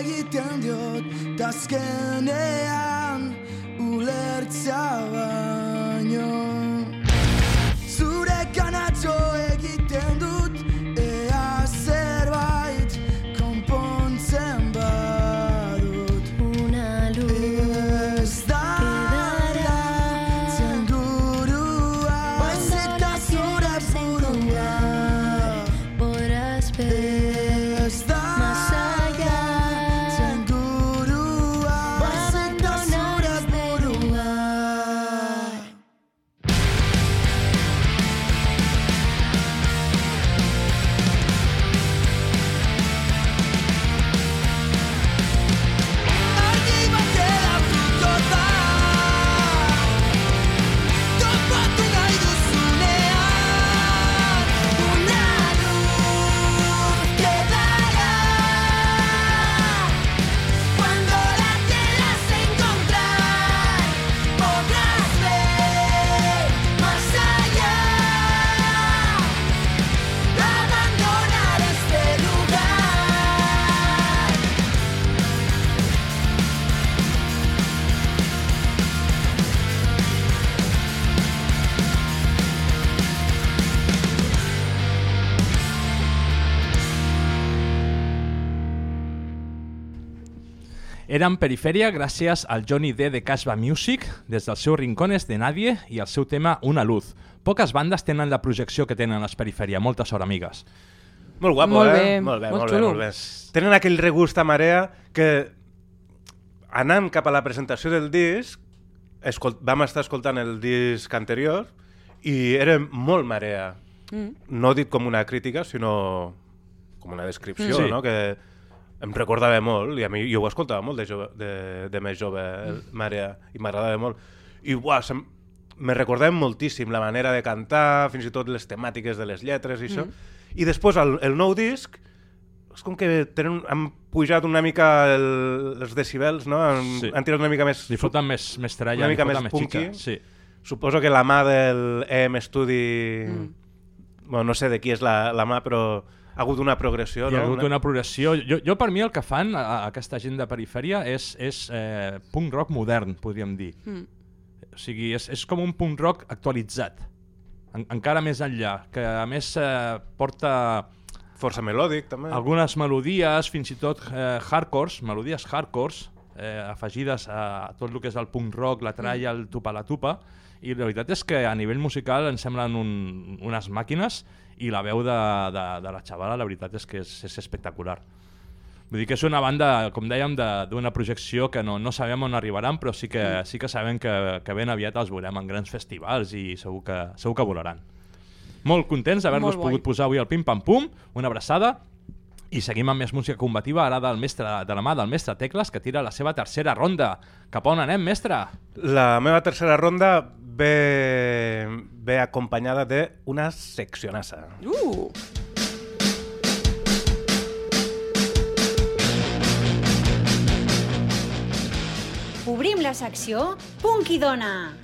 egiten diot Tazkenean ulertzea baino Eren Perifèria gràcies al Johnny D de Casbah Music, des dels seus rincones de Nadie i el seu tema Una Luz. Poques bandes tenen la projecció que tenen les Perifèria. Molta sort, amigues. Molt guapo, Molt eh? bé, molt bé, molt molt bé, molt bé. Tenen aquell regust a marea que anant cap a la presentació del disc escolt vam estar escoltant el disc anterior i era molt marea. Mm. No dit com una crítica, sinó com una descripció, Mm. Sí. no? Que em recordava molt, i a mi jo ho escoltava molt de, jove, de, de més jove, el Marea, i m'agradava molt. I buah, se'm, me recordava moltíssim la manera de cantar, fins i tot les temàtiques de les lletres i això. I després el, el nou disc és com que tenen, han pujat una mica el, els decibels, no? Han, Sí. han tirat una mica més... Li foten més, més tralla, Una mica més xica. punky. Sí. Suposo que la mà del EM Studio... Mm. Bueno, no sé de qui és la, la mà, però ha hagut una progressió, Hi ha no? hagut una progressió. Jo, jo per mi el que fan a, a aquesta gent de perifèria és, és eh, punk rock modern, podríem dir. Mm. O sigui, és, és com un punk rock actualitzat. En, encara més enllà, que a més eh, porta Força melòdic, també. algunes melodies, fins i tot eh, hardcores, melodies hardcores, eh, afegides a tot el que és el punk rock, la tralla, el tupa la tupa, i la veritat és que a nivell musical ens semblen un, unes màquines i la veu de, de, de la xavala la veritat és que és, és espectacular. Vull dir que és una banda, com dèiem, de- d'una projecció que no, no sabem on arribaran, però sí que, sí que sabem que, que ben aviat els veurem en grans festivals i segur que, segur que volaran. Molt contents guai. pogut posar avui al Pim Pam Pum, una abraçada i seguim amb més música combativa, ara del mestre, de la mà del mestre Tecles, que tira la seva tercera ronda. Cap on anem, mestre? La meva tercera ronda ve, ve acompanyada d'una seccionassa. Uh! Obrim la secció Punky Dona.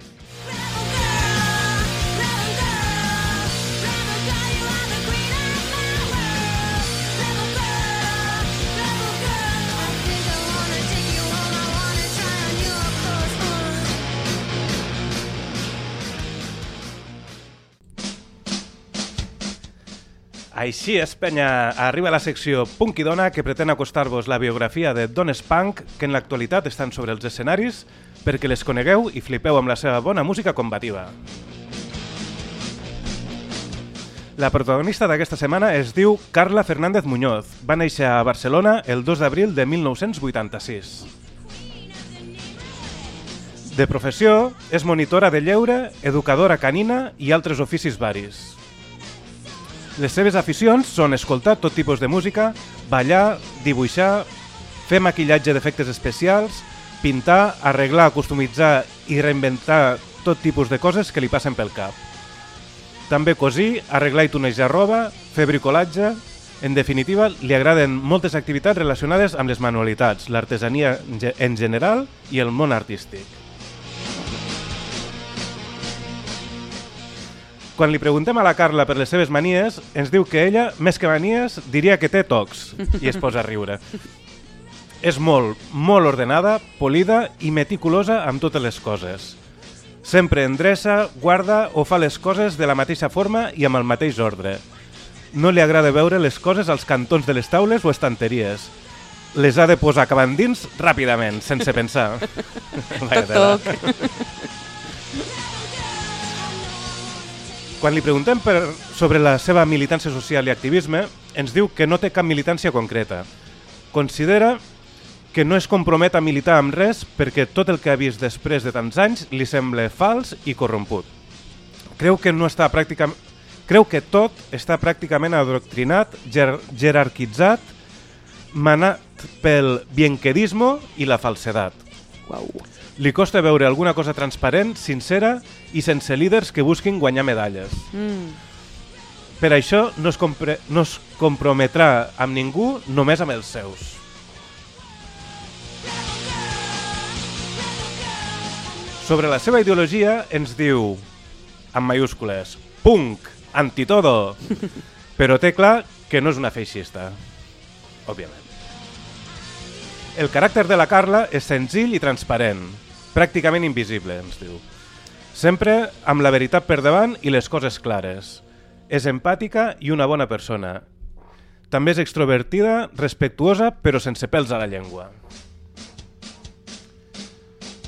Així és, penya, arriba la secció Punky Dona que pretén acostar-vos la biografia de dones punk que en l'actualitat estan sobre els escenaris perquè les conegueu i flipeu amb la seva bona música combativa. La protagonista d'aquesta setmana es diu Carla Fernández Muñoz. Va néixer a Barcelona el 2 d'abril de 1986. De professió, és monitora de lleure, educadora canina i altres oficis varis. Les seves aficions són escoltar tot tipus de música, ballar, dibuixar, fer maquillatge d'efectes especials, pintar, arreglar, customitzar i reinventar tot tipus de coses que li passen pel cap. També cosir, arreglar i tunejar roba, fer bricolatge... En definitiva, li agraden moltes activitats relacionades amb les manualitats, l'artesania en ge- en general i el món artístic. Quan li preguntem a la Carla per les seves manies, ens diu que ella, més que manies, diria que té tocs, i es posa a riure. És molt, molt ordenada, polida i meticulosa amb totes les coses. Sempre endreça, guarda o fa les coses de la mateixa forma i amb el mateix ordre. No li agrada veure les coses als cantons de les taules o estanteries. Les ha de posar acabant dins ràpidament, sense pensar. Toc, toc. Quan li preguntem per, sobre la seva militància social i activisme, ens diu que no té cap militància concreta. Considera que no es compromet a militar amb res perquè tot el que ha vist després de tants anys li sembla fals i corromput. Creu que no està pràcticament creu que tot està pràcticament adoctrinat, jer jerarquitzat, manat pel bienquedismo i la falsedat. Uau. Li costa veure alguna cosa transparent, sincera i sense líders que busquin guanyar medalles. Mm. Per això no es, compre no es comprometrà amb ningú, només amb els seus. Sobre la seva ideologia ens diu, amb mayúscules, punk, antitodo, però té clar que no és una feixista, òbviament. El caràcter de la Carla és senzill i transparent, pràcticament invisible, ens diu. Sempre amb la veritat per davant i les coses clares. És empàtica i una bona persona. També és extrovertida, respectuosa, però sense pèls a la llengua.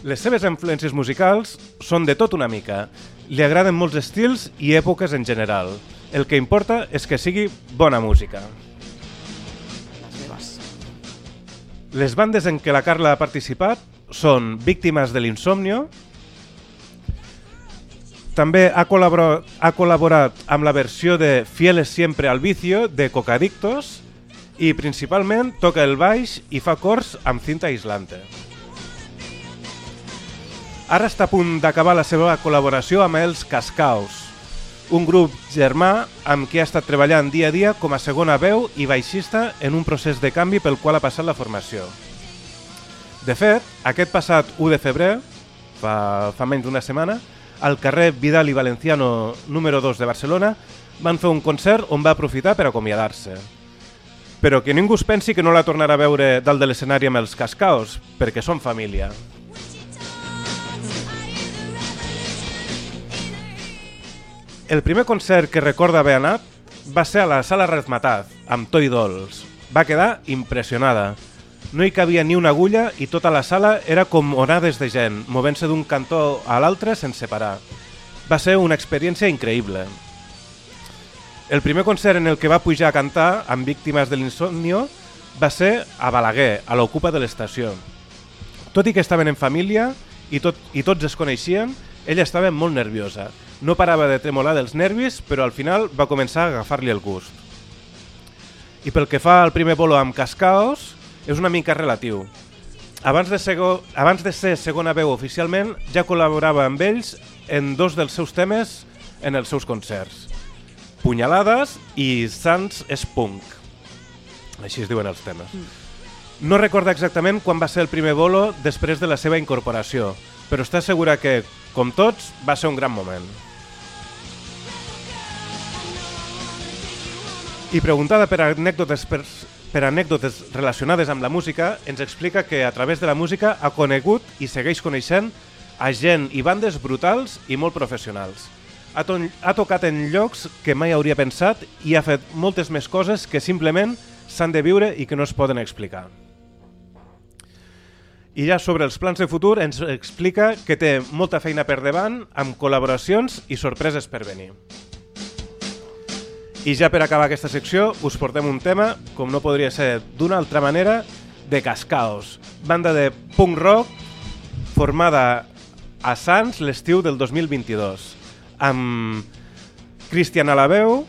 Les seves influències musicals són de tot una mica. Li agraden molts estils i èpoques en general. El que importa és que sigui bona música. Les bandes en què la Carla ha participat són Víctimes de l'Insomnio, també ha col·laborat, ha col·laborat amb la versió de Fieles siempre al vicio de Cocadictos i principalment toca el baix i fa cors amb cinta aislante. Ara està a punt d'acabar la seva col·laboració amb els Cascaos, un grup germà amb qui ha estat treballant dia a dia com a segona veu i baixista en un procés de canvi pel qual ha passat la formació. De fet, aquest passat 1 de febrer, fa, fa menys d'una setmana, al carrer Vidal i Valenciano número 2 de Barcelona van fer un concert on va aprofitar per acomiadar-se. Però que ningú es pensi que no la tornarà a veure dalt de l'escenari amb els cascaos, perquè són família. El primer concert que recorda haver anat va ser a la Sala Razmataz, amb Toy Dolls. Va quedar impressionada. No hi cabia ni una agulla i tota la sala era com onades de gent, movent-se d'un cantó a l'altre sense parar. Va ser una experiència increïble. El primer concert en el que va pujar a cantar amb víctimes de l'insomnio va ser a Balaguer, a l'Ocupa de l'estació. Tot i que estaven en família i, tot, i tots es coneixien, ella estava molt nerviosa. No parava de tremolar dels nervis, però al final va començar a agafar-li el gust. I pel que fa al primer bolo amb Cascaos, és una mica relatiu. Abans de, sego, abans de ser segona veu oficialment, ja col·laborava amb ells en dos dels seus temes en els seus concerts. Punyalades i Sants és punk. Així es diuen els temes. No recorda exactament quan va ser el primer bolo després de la seva incorporació, però està segura que, com tots, va ser un gran moment. I preguntada per anècdotes, per, per anècdotes relacionades amb la música, ens explica que a través de la música ha conegut i segueix coneixent a gent i bandes brutals i molt professionals. Ha, to ha tocat en llocs que mai hauria pensat i ha fet moltes més coses que simplement s'han de viure i que no es poden explicar. I ja sobre els plans de futur ens explica que té molta feina per davant amb col·laboracions i sorpreses per venir. I ja per acabar aquesta secció us portem un tema, com no podria ser d'una altra manera, de Cascaos, banda de punk rock formada a Sants l'estiu del 2022, amb Cristian a la veu,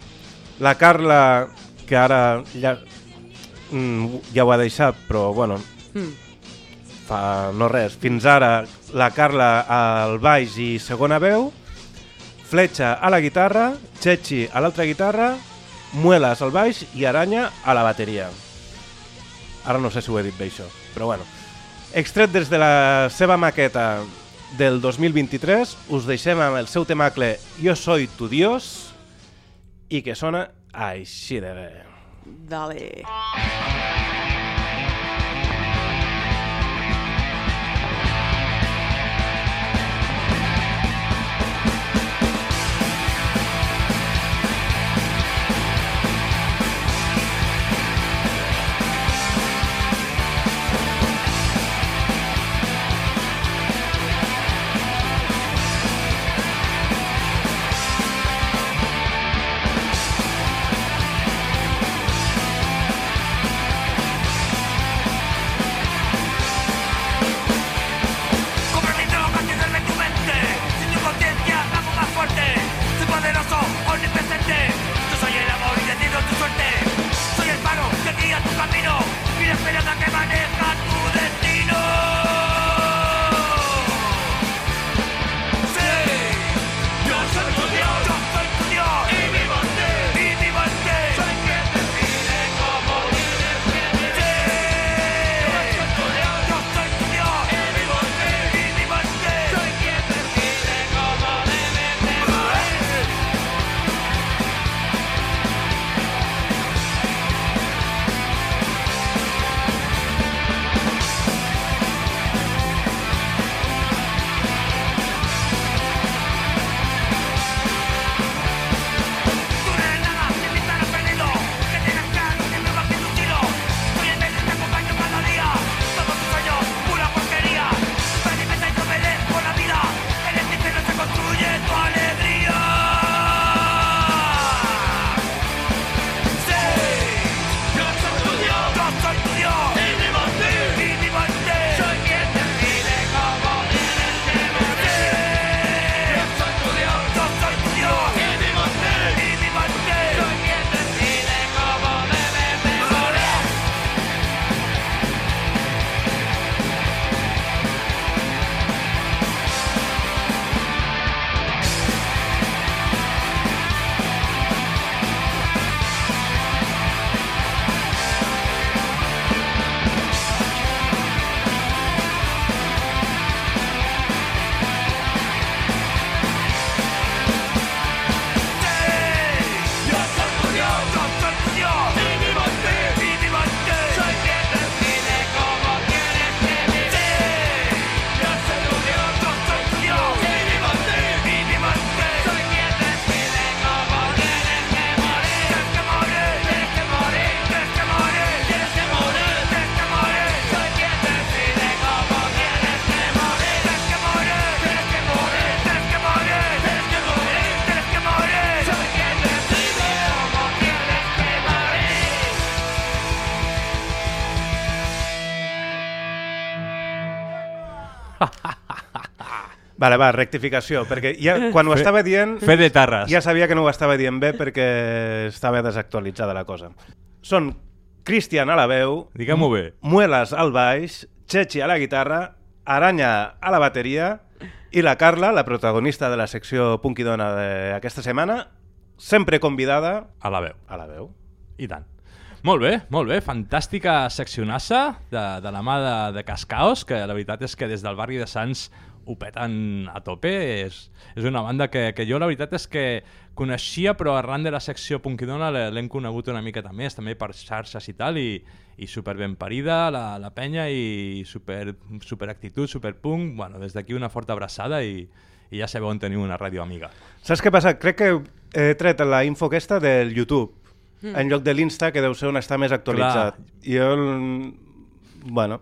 la Carla, que ara ja, mm, ja ho ha deixat, però bueno, Mm. fa no res, fins ara la Carla al baix i segona veu, Fletxa a la guitarra, Chechi a l'altra guitarra, Muelas al baix i Aranya a la bateria. Ara no sé si ho he dit bé això, però bueno. Extret des de la seva maqueta del 2023, us deixem amb el seu temacle Yo soy tu Dios i que sona així de bé. Dale. Yo Vale, va, rectificació, perquè ja, quan ho Fe- estava dient... fe de tarres. Ja sabia que no ho estava dient bé perquè estava desactualitzada la cosa. Són Cristian a la veu, Diguem-ho bé. Muelas al baix, Chechi a la guitarra, Aranya a la bateria i la Carla, la protagonista de la secció Punkidona d'aquesta setmana, sempre convidada A la veu. a la veu. I tant. Molt bé, molt bé, fantàstica seccionassa de, de la mà de, de Cascaos, que la veritat és que des del barri de Sants ho peten a tope. És, és una banda que, que jo la veritat és que coneixia, però arran de la secció Punkidona l'he- l'hem conegut una miqueta més, també per xarxes i tal, i, i super ben parida la, la penya i super, super actitud, super punk. Bueno, des d'aquí una forta abraçada i, i ja sabeu on teniu una ràdio amiga. Saps què passa? Crec que he tret la info aquesta del YouTube, Mm. en lloc de l'Insta, que deu ser on està més actualitzat. I jo... el- Bueno,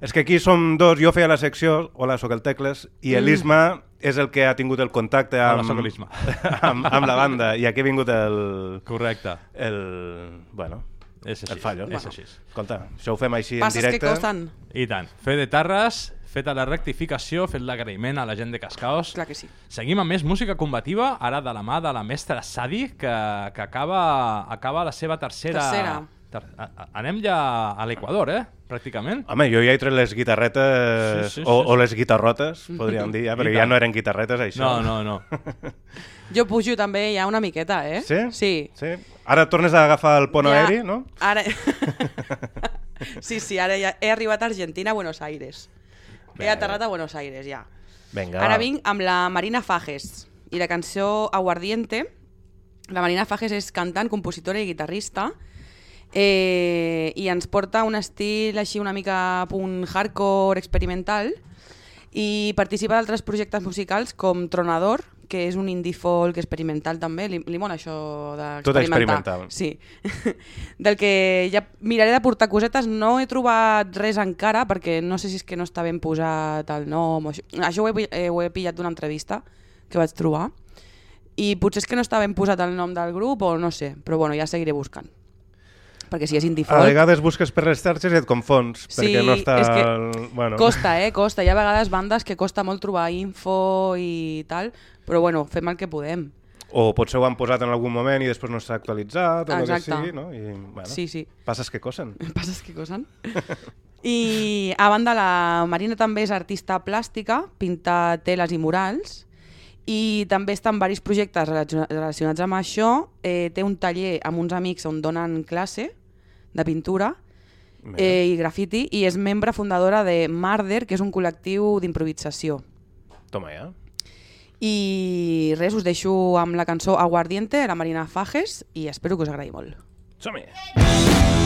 és que aquí som dos, jo feia la secció, hola, sóc el Tecles, i Mm. l'Isma és el que ha tingut el contacte Hola, amb, l'Isma. amb, amb la banda, i aquí ha vingut el... Correcte. El... Bueno, És així, el fallo. és així. Escolta, això ho fem així Passes en que directe. costen. I tant. Fe de Tarres, feta la rectificació, fet l'agraïment a la gent de Cascaos. Clar que sí. Seguim amb més música combativa, ara de la mà de la mestra Sadi, que, que acaba, acaba la seva tercera... Tercera. Ter a, a, anem ja a l'Equador, eh? Pràcticament. Home, jo ja he tret les guitarretes, Sí, sí, sí, o, sí. o les guitarrotes, podríem dir, ja, tant. ja no eren guitarretes, això. No, no, no. Jo pujo també ja una miqueta, eh? Sí? Sí. sí? Ara tornes a agafar el pont Ja- aeri, no? Ara... sí, sí, ara ja he arribat a Argentina, a Buenos Aires. He aterrat a Buenos Aires, ja. Vinga, Ara vinc amb la Marina Fajes i la cançó Aguardiente. La Marina Fajes és cantant, compositora i guitarrista eh, i ens porta un estil així una mica punt hardcore experimental i participa d'altres projectes musicals com Tronador, que és un indie folk experimental també, li, li mola això Tot d'experimentar. experimental. Sí. Del que ja miraré de portar cosetes, no he trobat res encara perquè no sé si és que no està ben posat el nom o això. Això ho he, eh, ho he pillat d'una entrevista que vaig trobar i potser és que no està ben posat el nom del grup o no sé, però bueno, ja seguiré buscant. Perquè si és indie A folk... vegades busques per les xarxes i et confons, perquè no està... és que el- bueno. costa, eh, costa. Hi ha a vegades bandes que costa molt trobar info i tal, però bueno, fem el que podem. O potser ho han posat en algun moment i després no està actualitzat, o el que Exacte. sigui, no? I, bueno, Sí, sí. Passes que cosen. Passes que cosen. I a banda la Marina també és artista plàstica, pinta teles i murals i també està en diversos projectes relaciona- relacionats amb això. Eh, té un taller amb uns amics on donen classe de pintura eh, i grafiti i és membre fundadora de Marder, que és un col·lectiu d'improvisació. Toma ja. I res, us deixo amb la cançó Aguardiente, de la Marina Fajes, i espero que us agradi molt. Som-hi. Otra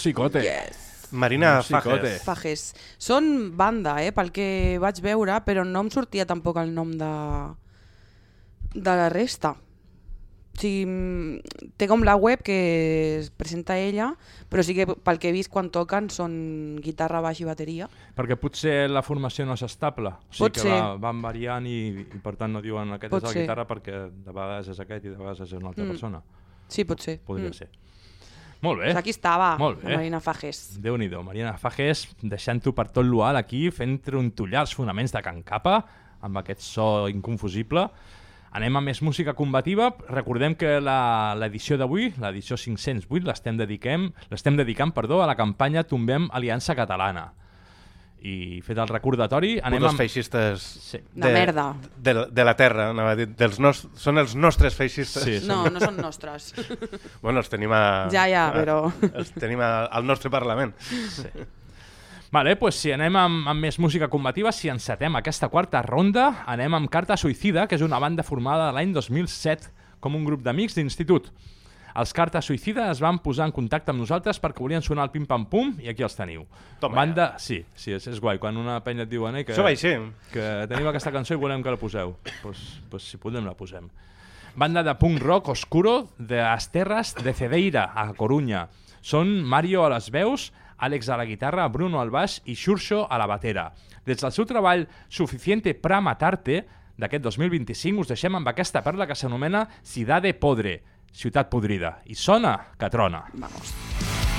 Musicote. Yes. Marina. Fajes. Fajes. Són banda, eh, pel que vaig veure, però no em sortia tampoc el nom de, de la resta. O sigui, mm, té com la web que es presenta ella, però sí que pel que he vist quan toquen són guitarra, baix i bateria. Perquè potser la formació no és estable. O sigui Pot que ser. va, van variant i, i per tant no diuen aquest Pot és la ser. guitarra perquè de vegades és aquest i de vegades és una altra Mm. persona. Sí, pot ser. Podria Mm. ser. Molt bé. Pues aquí estava, Molt la bé. Marina Fajes. Déu-n'hi-do, Mariana Fajes, deixant-ho per tot l'ual aquí, fent trontollar els fonaments de Can Capa, amb aquest so inconfusible. Anem a més música combativa. Recordem que la- l'edició d'avui, l'edició 508, l'estem dediquem, l'estem dedicant perdó, a la campanya Tombem Aliança Catalana. I fet el recordatori, anem Putos amb... feixistes Sí. De merda. De, de la terra, anava a dir. Dels nos, són els nostres feixistes. Sí, No, no són nostres. Bueno, els tenim a... Ja, ja, a- però- Els tenim a, al nostre Parlament. Sí. Vale, pues si anem amb, amb més música combativa, si encetem aquesta quarta ronda, anem amb Carta Suïcida, que és una banda formada l'any 2007 com un grup d'amics d'institut. Els Carta Suïcida es van posar en contacte amb nosaltres perquè volien sonar el pim-pam-pum i aquí els teniu. Toma Banda... Sí, sí, és, és guai, quan una penya et diuen eh, que, així. que tenim aquesta cançó i volem que la poseu. Doncs pues, pues, si podem la posem. Banda de punk rock oscuro de les terres de Cedeira, a Corunya. Són Mario a les veus, Àlex a la guitarra, Bruno al baix i Xurxo a la batera. Des del seu treball Suficiente pra matarte, d'aquest 2025, us deixem amb aquesta perla que s'anomena Cidade Podre, ciutat podrida. I sona que trona. Vamos.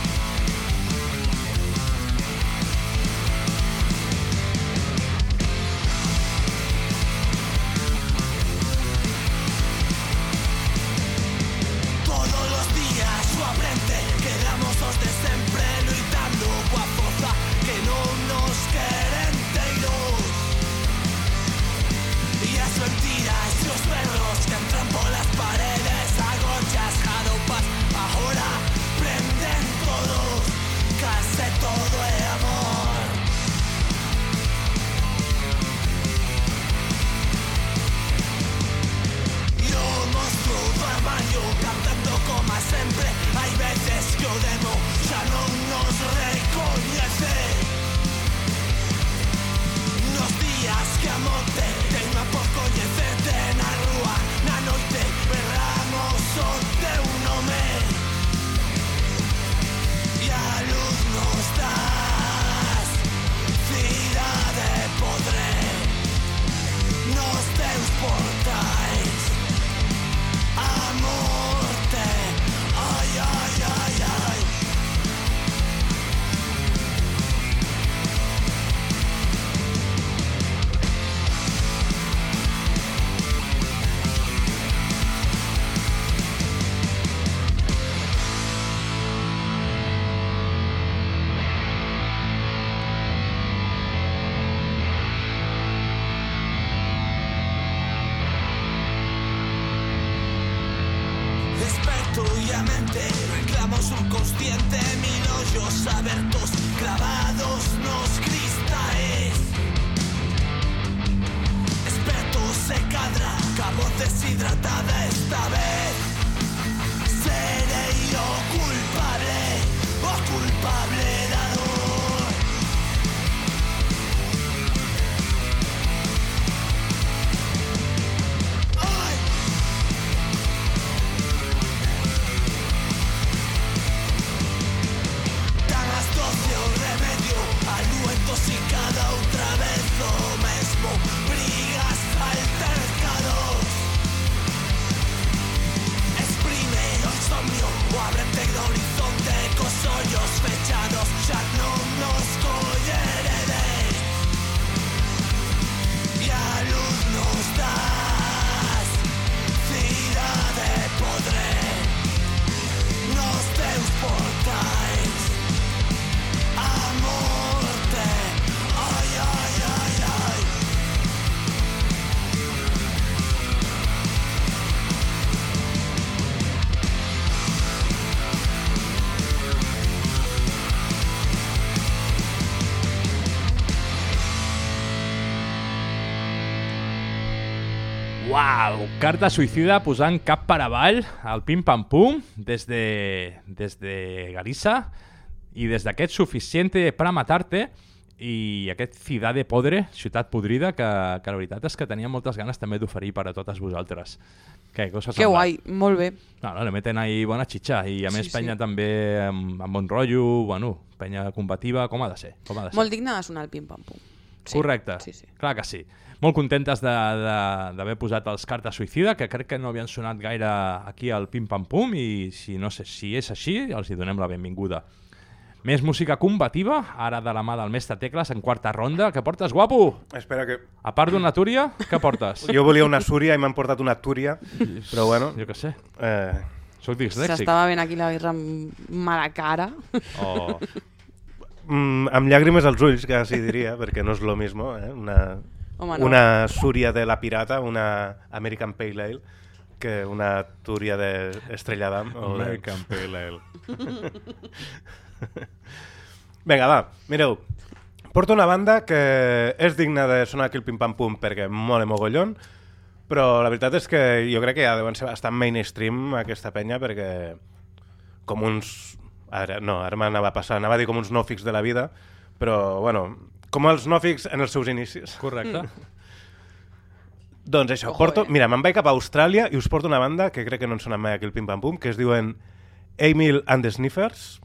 Uau! Carta suïcida posant cap per avall al pim-pam-pum des de, des de Galissa, I des d'aquest Suficiente para matarte i aquest Cidade Podre, Ciutat Podrida, que, que la veritat és que tenia moltes ganes també d'oferir per a totes vosaltres. Ha Que semblat? guai, molt bé. No, no, le meten ahí bona xitxa i a Sí, més sí. penya també amb, amb bon rotllo, bueno, penya combativa, com ha de ser? Com ha de ser? Molt digne de sonar el pim-pam-pum. Sí. Correcte, Sí, sí. clar que sí. Molt contentes de- de- d'haver posat els Cartes Suïcida, que crec que no havien sonat gaire aquí al Pim Pam Pum, i si no sé si és així, els hi donem la benvinguda. Més música combativa, ara de la mà del mestre Tecles en quarta ronda. Què portes, guapo? Espera que... A part d'una túria, què portes? Jo volia una súria i m'han portat una túria, però bueno... Jo què sé. Eh, Soc dislèxic. S'estava veient aquí la birra amb mala cara. Oh. mm, amb llàgrimes als ulls, quasi diria, perquè no és lo mismo, eh? Una, Home, no. una súria de la pirata, una American Pale Ale, que una túria de Estrella d'Am. o de- American Pale Ale. Vinga, va, mireu. Porto una banda que és digna de sonar aquí el pim-pam-pum perquè mola mogollon, però la veritat és que jo crec que ja deuen ser bastant mainstream aquesta penya perquè com uns... Ara, no, ara m'anava a passar, anava a dir com uns nòfics de la vida, però, bueno, com els nòfics en els seus inicis. Correcte. Doncs això, Ojo, porto, eh? mira, me'n vaig cap a Austràlia i us porto una banda que crec que no en sona mai aquí el pim-pam-pum, que es diuen Emil and the Sniffers.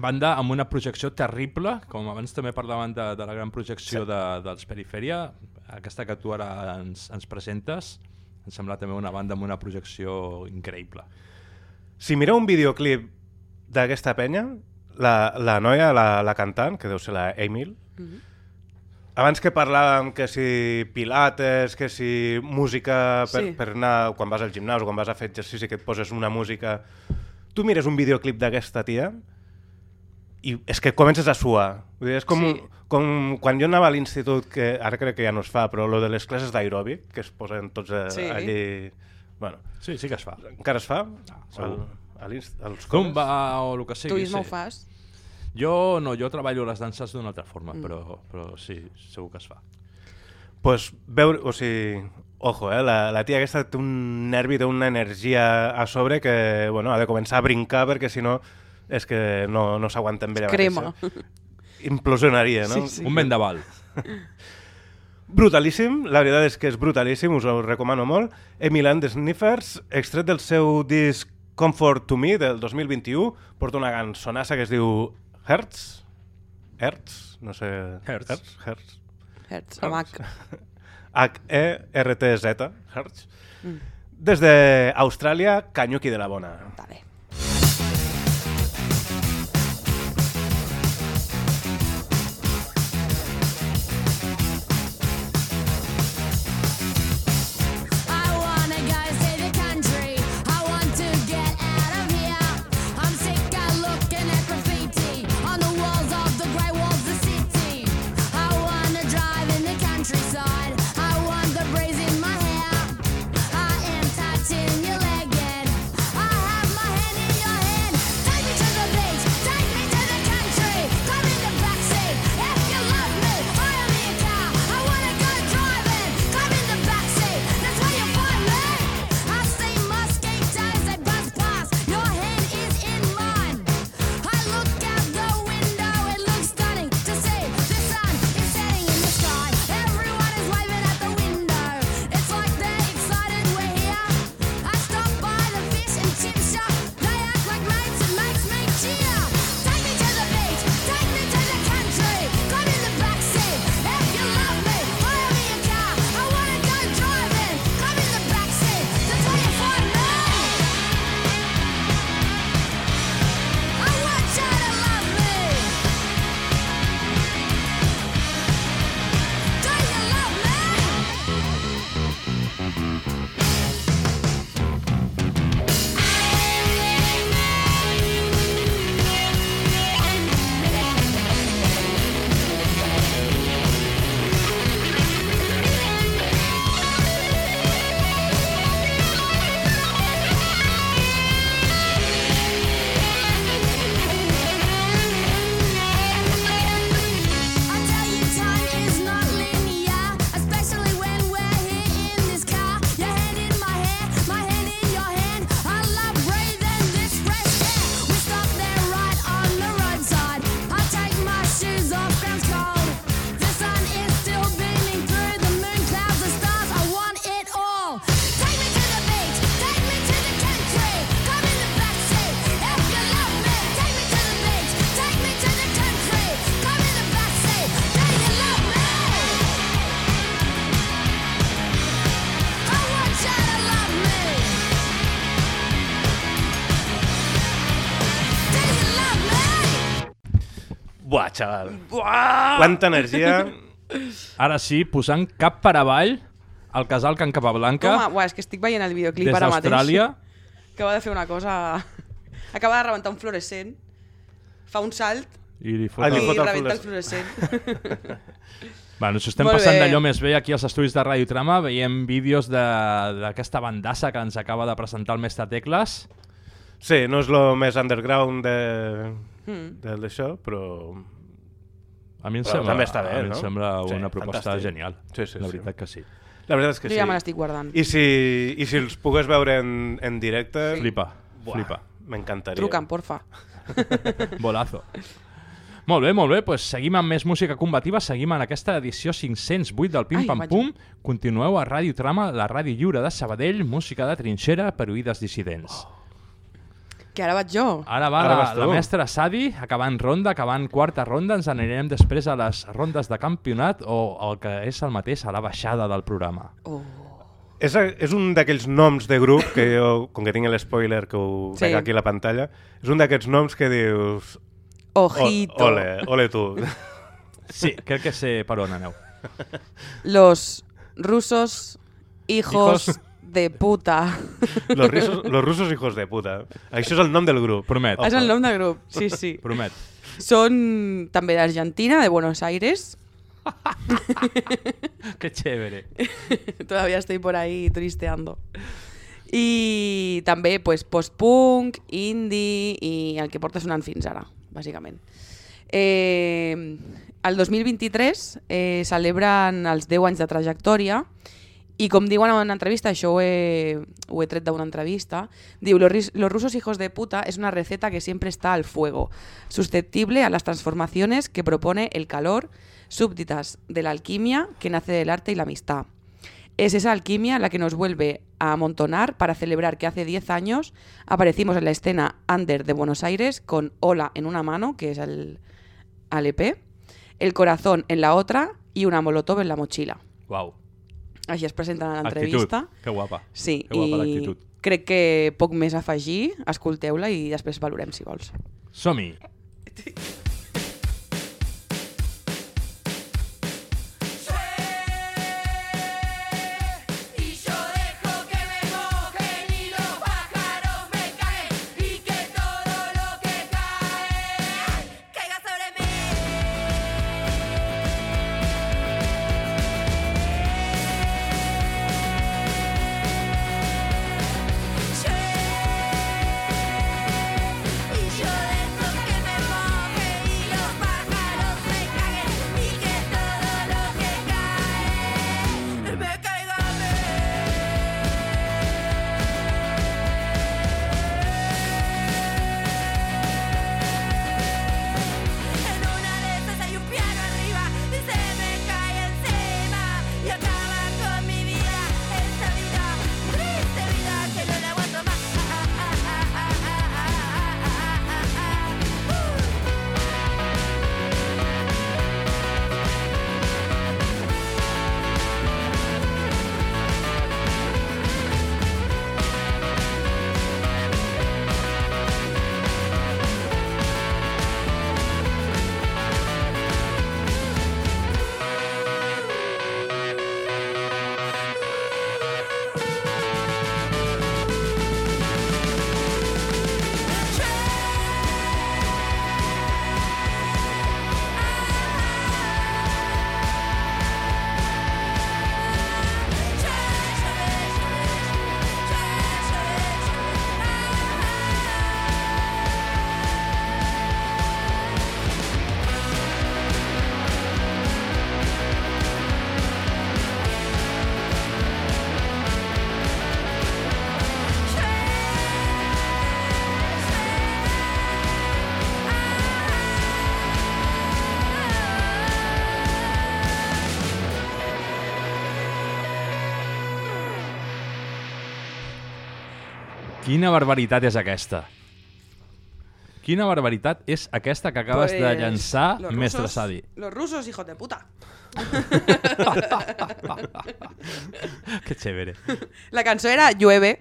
Banda amb una projecció terrible, com abans també parlàvem de, de la gran projecció de, dels Perifèria, aquesta que tu ara ens, ens presentes, em sembla també una banda amb una projecció increïble. Si mireu un videoclip d'aquesta penya, la, la noia, la, la cantant, que deu ser la Emil, abans que parlàvem que si pilates, que si música per, Sí. per anar, quan vas al gimnàs o quan vas a fer exercici que et poses una música... Tu mires un videoclip d'aquesta tia i és que comences a suar. Vull dir, és com, Sí. com quan jo anava a l'institut, que ara crec que ja no es fa, però lo de les classes d'aeròbic, que es posen tots a, Sí. allí... Bueno, Sí, sí que es fa. encara es fa? segur. Al, a l'inst- als col·les? Zumba o el que sigui. Turisme sí. ho fas? Jo no, jo treballo les danses d'una altra forma, Mm. però, però sí, segur que es fa. pues veure, o sigui, ojo, eh, la, la tia aquesta té un nervi, té una energia a sobre que, bueno, ha de començar a brincar perquè si no és que no, no s'aguanta amb ella Crema. mateixa. Implosionaria, no? Sí, sí. Un vendaval. Brutalíssim, la veritat és que és brutalíssim, us ho recomano molt. Emilan the Sniffers, extret del seu disc Comfort to Me del 2021, porta una cançonassa que es diu Hertz? Hertz? No sé... Hertz. Hertz? Hertz. Hertz, amb H. H-E-R-T-Z, Hertz. Des d'Austràlia, Canyuqui de la Bona. Vale. Xaval. Buah! Quanta energia. Ara sí, posant cap per avall al casal Can Capablanca Home, uah, és que estic veient el videoclip des ara mateix. d'Austràlia. Acaba de fer una cosa... Acaba de rebentar un fluorescent, fa un salt I li fot Ah, li fot el rebenta el fluorescent. Bueno, ens estem Molt passant d'allò més bé aquí als estudis de Ràdio Trama. Veiem vídeos de- d'aquesta bandassa que ens acaba de presentar el mestre Tecles. Sí, no és el més underground de, Mm. del d'això, però... A mi em Però sembla, també està bé, a mi em no? sembla Sí, una proposta fantàstic. genial. Sí, sí, La sí. veritat que sí. La veritat és que Jo sí. ja me l'estic guardant. I si, I si els pogués veure en, en directe... Flipa, Buah, flipa. M'encantaria. Truca'm, porfa. Bolazo. Molt bé, molt bé, doncs seguim amb més música combativa, seguim en aquesta edició 508 del Pim Ai, Pam vaig. Pum. Continueu a Ràdio Trama, la ràdio lliure de Sabadell, música de trinxera per oïdes dissidents. Que ara vaig jo. Ara va Ara la, la mestra Sadi, acabant ronda, acabant quarta ronda, ens anirem després a les rondes de campionat o el que és el mateix a la baixada del programa. Oh. És, és un d'aquells noms de grup que jo, com que tinc l'espoiler que ho Sí. veig aquí a la pantalla, és un d'aquests noms que dius... Ojito. O, ole, ole tu. Sí, crec que sé per on aneu. Los rusos hijos, Hijos. De puta. los, rusos, los rusos hijos de puta. Això és el nom del grup. Promet. És el nom del grup, sí, sí. Promet. Són també d'Argentina, de Buenos Aires. Que chévere. Todavía estoy por ahí tristeando. I també pues, post-punk, indie i el que porta sonant fins ara, bàsicament. Eh, el 2023 eh, celebren els 10 anys de trajectòria i com diuen en una entrevista, això ho he, ho he entrevista, diu, los, rusos hijos de puta es una receta que siempre está al fuego, susceptible a las transformaciones que propone el calor, súbditas de la alquimia que nace del arte y la amistad. Es esa alquimia la que nos vuelve a amontonar para celebrar que hace 10 años aparecimos en la escena under de Buenos Aires con Hola en una mano, que es el LP, el corazón en la otra y una molotov en la mochila. Uau. Així es presenten a Actitud. l'entrevista. Que guapa. Sí, Que guapa i crec que poc més a afegir, escolteu-la i després valorem si vols. Som-hi. Quina barbaritat és aquesta? Quina barbaritat és aquesta que acabes de llançar, los mestre rusos- Sadi? Los rusos, hijos de puta. Que chévere. La cançó era Llueve.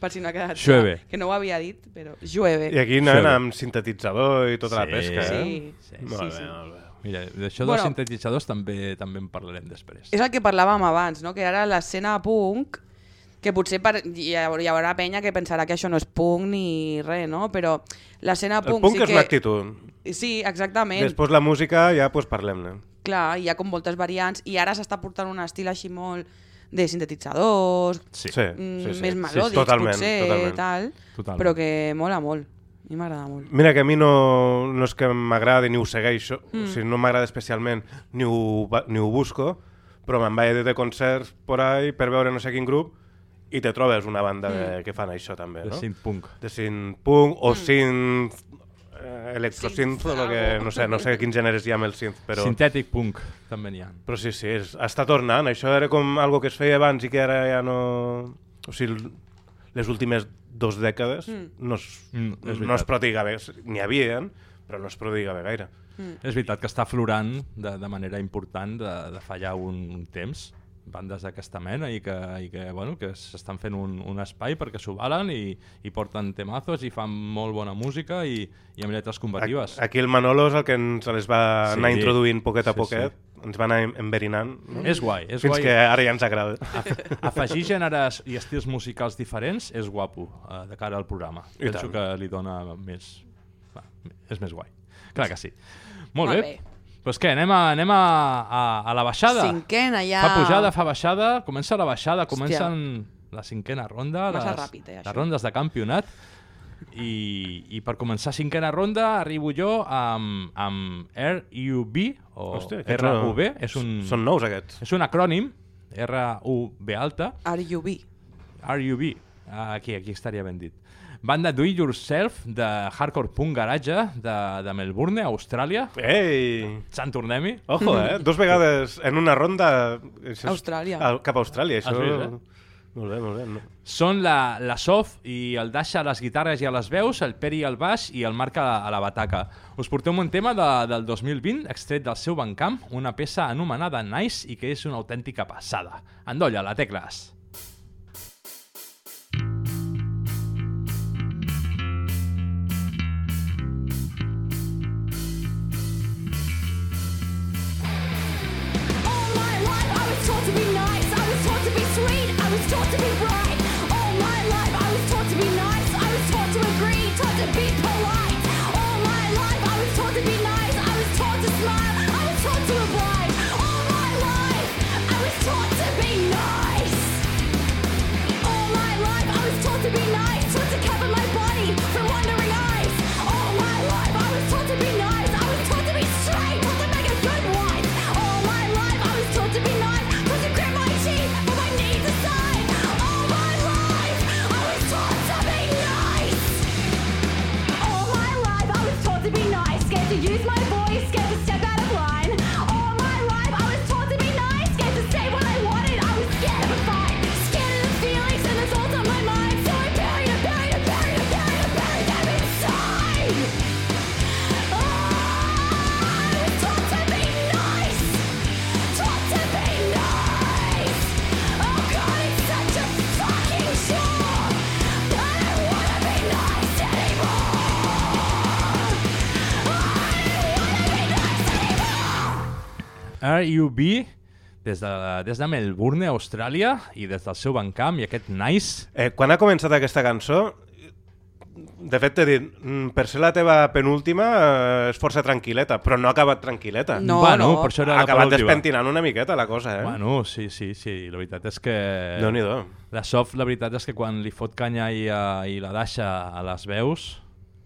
per si no ha quedat clar, Llueve. que no ho havia dit, però llueve. I aquí anaven amb sintetitzador i tota la Sí, pesca, eh? sí, sí, molt sí, bé, sí. molt bé. Mira, d'això Bueno. dels sintetitzadors també també en parlarem després. És el que parlàvem abans, no? que ara l'escena punk, que potser per, hi, haurà, hi haurà penya que pensarà que això no és punk ni res, no? però l'escena El punk, punk sí és que... l'actitud. Sí, exactament. Després la música ja pues, parlem-ne. Clar, hi ha com moltes variants i ara s'està portant un estil així molt de sintetitzadors, Sí, mm, sí, sí. més Sí, melòdics, totalment, potser, totalment. tal, Totalment. però que mola molt. A mi m'agrada molt. Mira que a mi no, no és que m'agradi ni ho segueixo, Mm. o sigui, no m'agrada especialment ni ho, ni ho busco, però me'n vaig de concerts por ahí per veure no sé quin grup i te trobes una banda de, que fan això també, De no? synth-punk. De synth-punk Mm. o synth eh, electrosynth o lo que, no sé, no sé quins gèneres hi ha amb el synth, però... Sintètic punk, també n'hi ha. Però sí, sí, és, està tornant. Això era com algo que es feia abans i que ara ja no... O sigui, les últimes dos dècades Mm. no, es, Mm, és no es veritat. prodigava, n'hi havia, però no es prodigava gaire. És veritat que està florant de, de manera important de, de fallar un, un temps bandes d'aquesta mena i que, i que, bueno, que s'estan fent un, un espai perquè s'ho valen i, i porten temazos i fan molt bona música i, i amb lletres combatives. Aquí el Manolo és el que ens les va Sí. anar introduint poquet a Sí, poquet, ens va anar enverinant. No? És guai, és Fins guai. que ara ja ens agrada. Af- Afegir gèneres i estils musicals diferents és guapo uh, de cara al programa. I Penso tant. que li dona més... Va, és més guai. Clar que sí. Molt, Molt bé. bé. Doncs què, anem a, anem a, a, a la baixada. Cinquena ja. Fa pujada, fa baixada, comença la baixada, comencen la cinquena ronda, Massa les, ràpid, eh, les rondes de campionat. I, I per començar cinquena ronda arribo jo amb, amb RUB o Hòstia, no- RUB. És un, Són nous aquests. és un acrònim, R-U-B alta, RUB. RUB, aquí, aquí estaria ben dit. Banda Do It Yourself de hardcore punk garage de, de Melbourne, Austràlia. Ei! Sant tornem-hi. Ojo, eh? Dos vegades en una ronda... Això és- Austràlia. Ah, cap a Austràlia, això... Vist, eh? Molt bé, molt bé. No. Són la, la Sof i el Dasha a les guitarres i a les veus, el Peri al baix i el Marc a la, a la bataca. Us portem un tema de, del 2020, extret del seu Bandcamp, una peça anomenada Nice i que és una autèntica passada. Endolla, la tecles. To be bright. RUB, des de, des de Melbourne, Austràlia, i des del seu Bandcamp, i aquest Nice, Eh, quan ha començat aquesta cançó, de fet t'he dit, mm, per ser la teva penúltima eh, és força tranquil·leta, però no ha acabat tranquil·leta. No, bueno, no. per això era ha acabat despentinant una miqueta la cosa, eh? Bueno, sí, sí, sí, la veritat és que... Déu-n'hi-do. La Sof, la veritat és que quan li fot canya i, uh, i la deixa a les veus,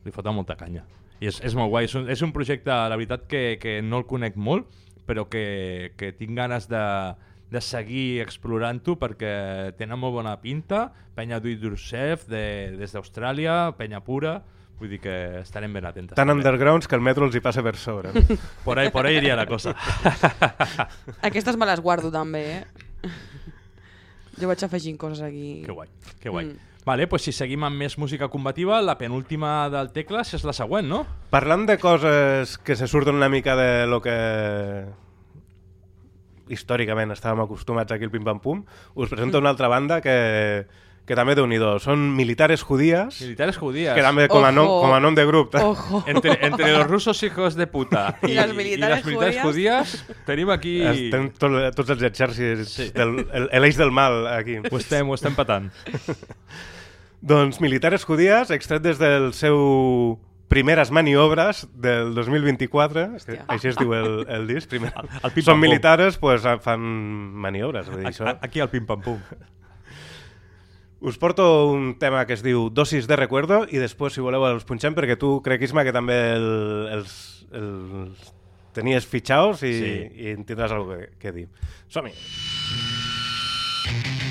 li fota molta canya. I és, és molt guai, és un, és un projecte, la veritat, que, que no el conec molt, però que, que tinc ganes de, de seguir explorant-ho perquè tenen molt bona pinta, penya do it yourself de, des d'Austràlia, penya pura, vull dir que estarem ben atentes. Tan undergrounds que el metro els hi passa per sobre. Por ahí, por ahí iria la cosa. Aquestes me les guardo també, eh? Jo vaig afegint coses aquí. Que guai, que guai. Mm. Vale, pues si seguim amb més música combativa, la penúltima del Tecles és la següent, no? Parlant de coses que se surten una mica de lo que històricament estàvem acostumats aquí al Pim Pam Pum, us presento una altra banda que, que també déu nhi Són militares judías, Militares judías. que també com a, nom, com a nom de grup. Ojo. Entre, entre los rusos hijos de puta I i, les i militares les militares judías, tenim aquí... Estem tot, tots els exèrcits, Sí. del, el- l'eix del mal aquí. Ho estem, ho estem patant. Doncs militares judías, extret des del seu primeres maniobres del 2024, que així es diu el, el disc, primer. el pim Són pam militares, pues, fan maniobres. Vull dir, això. Aquí al pim-pam-pum. Us porto un tema que es diu Dosis de recuerdo i després, si voleu, els punxem perquè tu, crec, Isma, que també el, els, els tenies fitxaos i, Sí. i en tindràs alguna que, que dir. Som-hi! Soy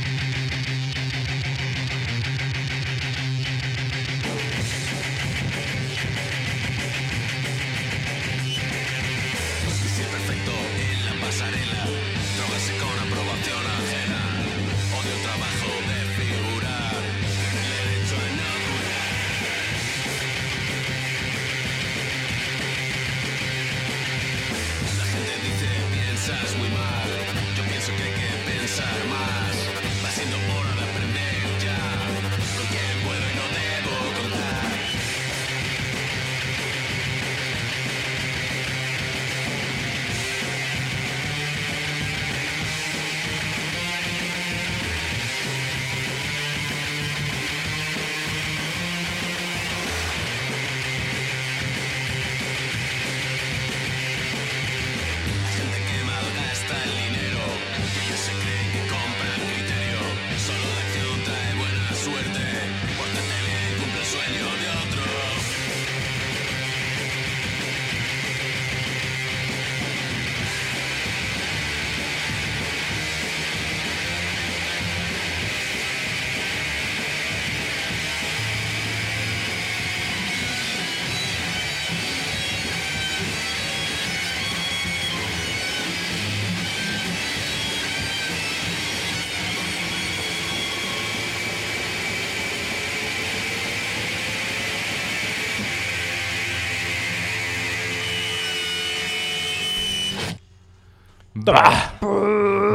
Bah!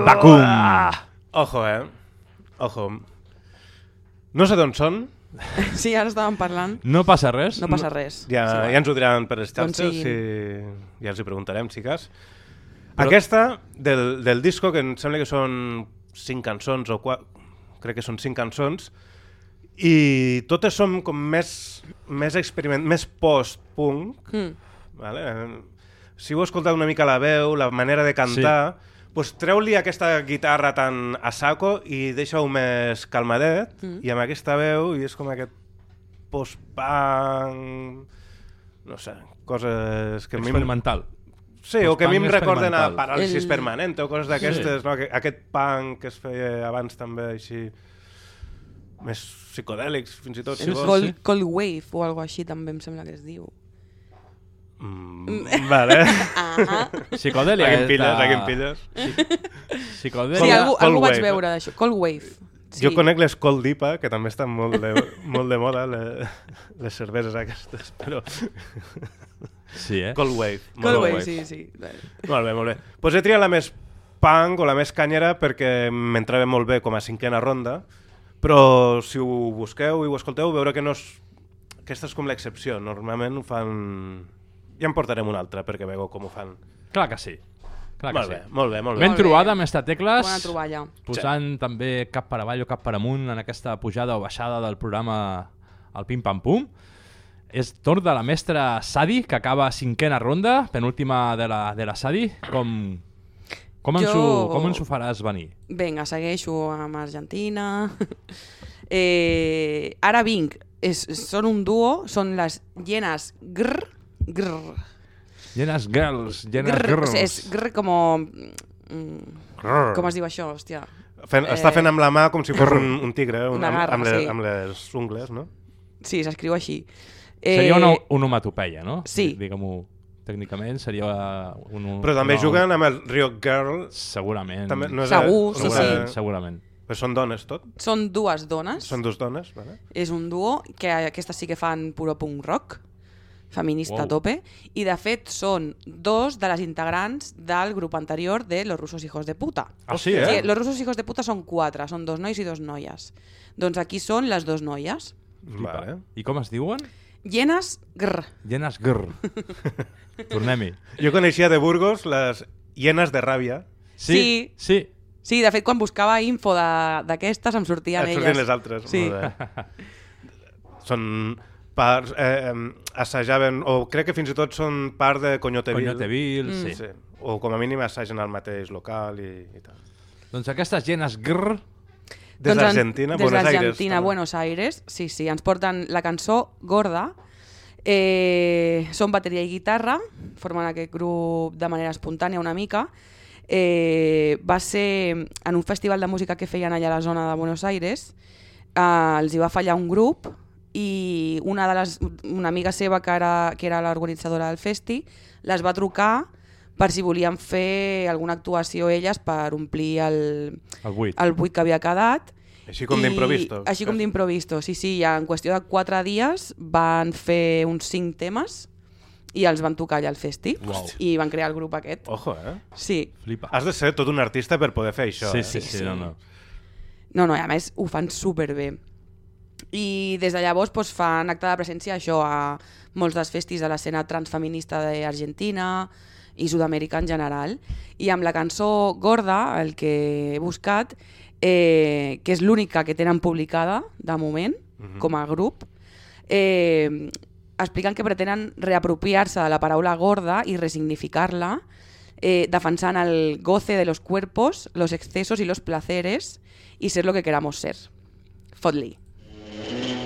Bacum! Ojo, eh? Ojo. No sé d'on són. Sí, ara estàvem parlant. No passa res? No passa res. Ja, Sí, va. ja ens ho diran per les D'on xarxes, siguin. si... ja els hi preguntarem, si cas. Però- Aquesta, del, del disco, que em sembla que són cinc cançons, o qua... crec que són cinc cançons, i totes són com més, més experiment, més post-punk, Mm. vale? Si heu escoltat una mica la veu, la manera de cantar, sí. pues treu-li aquesta guitarra tan a saco i deixa-ho més calmadet, Mm. i amb aquesta veu, i és com aquest post-punk... no sé, coses que Experimental. Sí, o que a mi em recorden a paràlisis El- permanent o coses d'aquestes, Sí. no? Aqu- Aquest punk que es feia abans també així més psicodèlics, fins i tot. Sí, si vols. Cold, Cold Wave o alguna així també em sembla que es diu. Mm, vale. Ahà. Psicodèlia. Pilles, de- aquí em pilles. Psicodèlia. Sí, algú, Cold algú vaig Wave. veure d'això. Cold Wave. Sí. Jo conec les Cold Dipa, que també estan molt de, molt de moda, le, les cerveses aquestes, però... Sí, eh? Cold Wave. Cold molt Wave, bé. sí, sí. Molt bé, molt bé. Pues he triat la més punk o la més canyera perquè m'entrava molt bé com a cinquena ronda, però si ho busqueu i ho escolteu, veureu que no és... Aquesta és com l'excepció. Normalment ho fan... Ja en portarem una altra perquè veieu com ho fan. Clar que sí. Clar que molt bé, sí. molt bé, molt bé. Ben trobada amb esta tecles. Bona troballa. Posant també cap per avall o cap per amunt en aquesta pujada o baixada del programa al Pim Pam Pum. És torn de la mestra Sadi, que acaba cinquena ronda, penúltima de la, de la Sadi. Com, com, ens Jo- ho, com ens ho faràs venir? Vinga, segueixo amb Argentina. eh, ara vinc. És, són un duo, són les llenes grr, grr, Llenes girls, llenes grr, girls. és grr com... Mm, Grr. com es diu això, hòstia? Fent, està fent amb la mà com si fos un, un tigre, un, Una amb, garra, amb, les, sí. amb les ungles, no? Sí, s'escriu així. Seria Eh, una onomatopeia, no? sí. Diguem-ho tècnicament, seria un... Però també una- juguen amb el Rio Girl. Segurament. També, no és, Segur, no sí, segurament, segurament. Però són dones, tot? Són dues dones. Són dues dones, vale? És un duo que aquestes sí que fan puro punk rock. Feminista Wow. a tope, i de fet són dos de les integrants del grup anterior de Los rusos hijos de puta. Ah, sí, eh? Sí, los rusos hijos de puta són quatre, són dos nois i dos noies. Doncs aquí són les dos noies. Vale. I com es diuen? Llenes grr. Llenes grr. Tornem-hi. Jo coneixia de Burgos les hienes de ràbia. Sí. Sí. Sí, de fet, quan buscava info de- d'aquestes em sortien Et elles. sortien les altres. Sí. Molt bé. són parts... Eh, assajaven, o crec que fins i tot són part de Conyoteville. Conyoteville, Mm. sí. sí. O com a mínim assagen al mateix local i, i tal. Doncs aquestes llenes grr... Des Doncs en- d'Argentina, des Buenos Aires. d'Argentina, també. Buenos Aires, sí, sí, ens porten la cançó Gorda. Eh, són bateria i guitarra, formen aquest grup de manera espontània una mica. Eh, va ser en un festival de música que feien allà a la zona de Buenos Aires, eh, els hi va fallar un grup i una, de les, una amiga seva que era, que era l'organitzadora del festi les va trucar per si volien fer alguna actuació elles per omplir el, El buit. el buit que havia quedat. Així com I- d'improvisto. Així com d'improvisto, sí, sí. I en qüestió de quatre dies van fer uns cinc temes i els van tocar allà al festi. Uau. I van crear el grup aquest. Ojo, eh? Sí. Flipa. Has de ser tot un artista per poder fer això, Sí, eh? sí, sí, no, no. No, no, i a més ho fan superbé. I des de llavors doncs, fan acte de presència això a molts dels festis de l'escena transfeminista d'Argentina i Sud-amèrica en general. I amb la cançó Gorda, el que he buscat, eh, que és l'única que tenen publicada de moment, Mhm. com a grup, eh, expliquen que pretenen reapropiar-se de la paraula gorda i resignificar-la, eh, defensant el goce de los cuerpos, los excesos y los placeres y ser lo que queramos ser. Fotli. Soy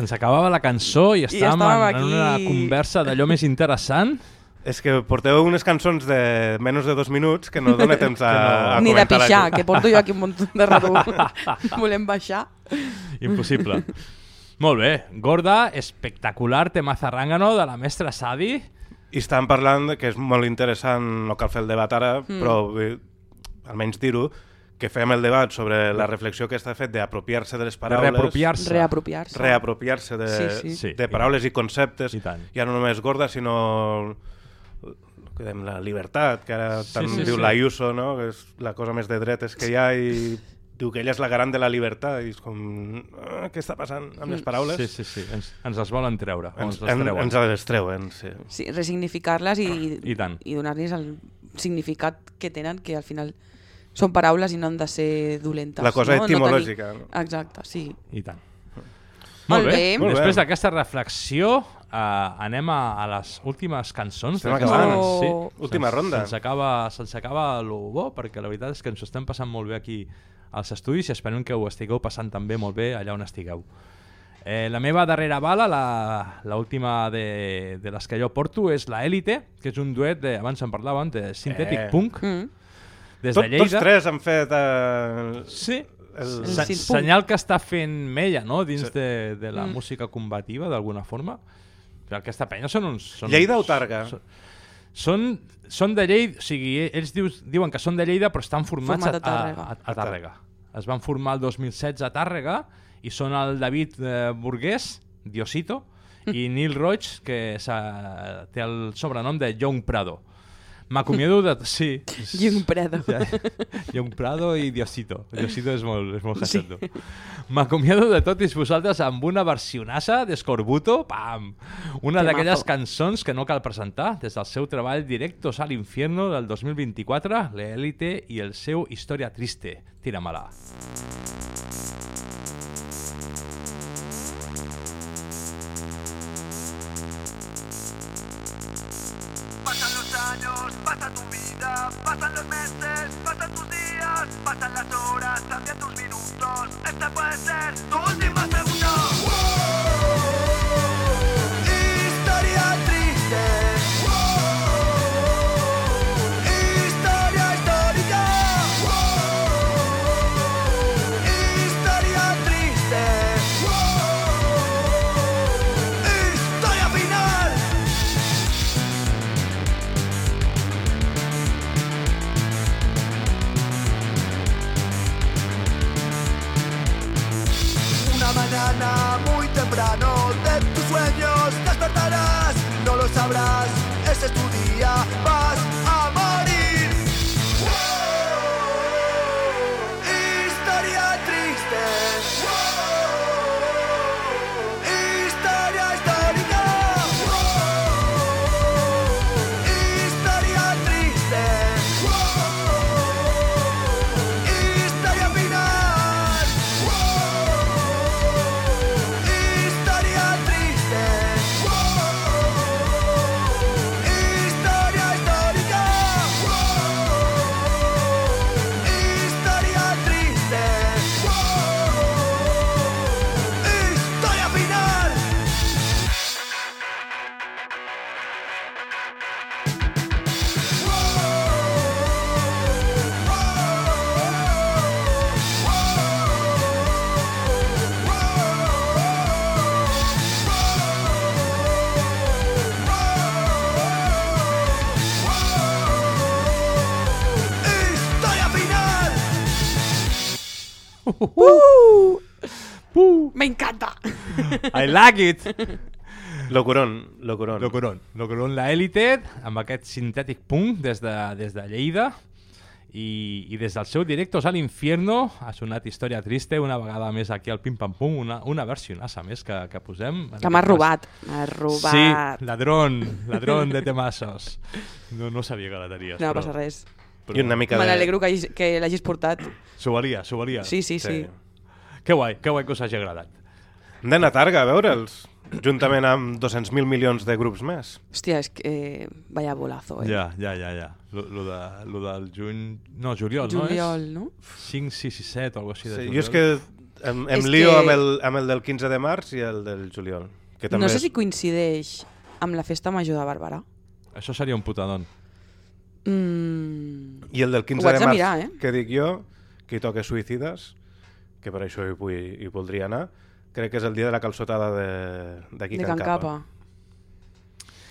Se'ns acabava la cançó i estàvem, estàvem en, en una aquí. conversa d'allò més interessant. És que porteu unes cançons de menys de dos minuts que no dona temps a, a Ni de pixar, aquí. que porto jo aquí un munt de rato volem baixar. Impossible. Molt bé. Gorda, espectacular tema zarrangano de la mestra Sadi. I estàvem parlant que és molt interessant, no cal fer el debat ara, Mm. però almenys dir-ho, que fem el debat sobre la reflexió que està fet d'apropiar-se de les paraules. reapropiar-se. Reapropiar-se. Reapropiar-se de, Sí, sí. De i paraules i conceptes. I tant. Ja no només gorda, sinó la llibertat, que ara Sí, tant sí, diu sí. l'Ayuso, no? que és la cosa més de dretes que hi ha, i diu que ella és la garant de la llibertat, i és com... Ah, què està passant amb les paraules? Sí, sí, sí. Ens, ens les volen treure. Ens, Ens, les en, treuen. ens les treuen, sí. Sí, resignificar-les i, I i donar-los el significat que tenen, que al final són paraules i no han de ser dolentes. La cosa no? etimològica, No tenir... Exacte, sí. I tant. Molt bé. bé. Molt bé. Després d'aquesta reflexió, uh, anem a, a les últimes cançons. Estem acabant. Sí. Última ronda. Se'ns acaba, se'ns acaba lo bo, perquè la veritat és que ens ho estem passant molt bé aquí als estudis i esperem que ho estigueu passant també molt bé allà on estigueu. Eh, la meva darrera bala, la, la última de, de les que jo porto, és la Elite, que és un duet, de, abans en parlàvem, de Synthetic Eh. Punk, Mm. Des Tot, de Lleida. tots tres han fet... Eh, Sí, el... Se senyal que està fent Mella, no?, dins Sí. de, de la Mm. música combativa, d'alguna forma. Però aquesta penya són uns... Són Lleida o uns- Targa? Són, són, són de Lleida, o sigui, ells dius, diuen que són de Lleida, però estan formats Format a a, Tàrrega. a, a, Tàrrega. Es van formar el 2016 a Tàrrega i són el David eh, Burgués, Diosito, i Neil Roig, que té el sobrenom de Young Prado. M'acomiado de... Sí. Young Prado. Ja, Young Prado i Diosito. Diosito és molt, és molt sí. M'acomiado de tots vosaltres amb una versionassa d'Escorbuto, pam! Una d'aquelles cançons que no cal presentar des del seu treball Directos al Infierno del 2024, l'Elite i el seu Història Triste. Tira-me-la. Pasan los años, pasa tu vida, pasan los meses, pasan tus días, pasan las horas, también tus minutos. Este puede ser tu último segundo. Me encanta. I like it! Locurón, Locurón. Locuron. Locuron la Elite, amb aquest sintètic punk des de, des de Lleida i, i des del seu Directos a l'Infierno ha sonat Història Triste una vegada més aquí al Pim Pam Pum, una, una versionassa més que, que posem. Que m'has robat. M'has robat. Sí, ladrón, ladrón de temassos. No, no sabia que la tenies. No però, passa res. I una mica Me de... n'alegro que, hagis- que l'hagis portat. S'ho valia, s'ho valia. Sí, sí, sí. Que guai, que guai que us hagi agradat. Hem d'anar a Targa a veure'ls, juntament amb 200.000 milions de grups més. Hòstia, és que... Eh, vaya bolazo, eh? Ja, ja, ja, ja. Lo, lo, de, lo del juny... No, juliol, Juliol, no? no? És 5, 6 i 7 o alguna cosa així de Sí, juliol. jo és que em, em És lio que- amb, el, amb el del 15 de març i el del juliol. Que també No sé és- si coincideix amb la festa major de Bàrbara. Això seria un putadón. Mm. I el del 15 Ho haig de de març, mirar, eh? que dic jo, que hi toca Suïcides, que per això hi, vull, hi voldria anar, crec que és el dia de la calçotada de- d'aquí De Can Can Capa. Capa.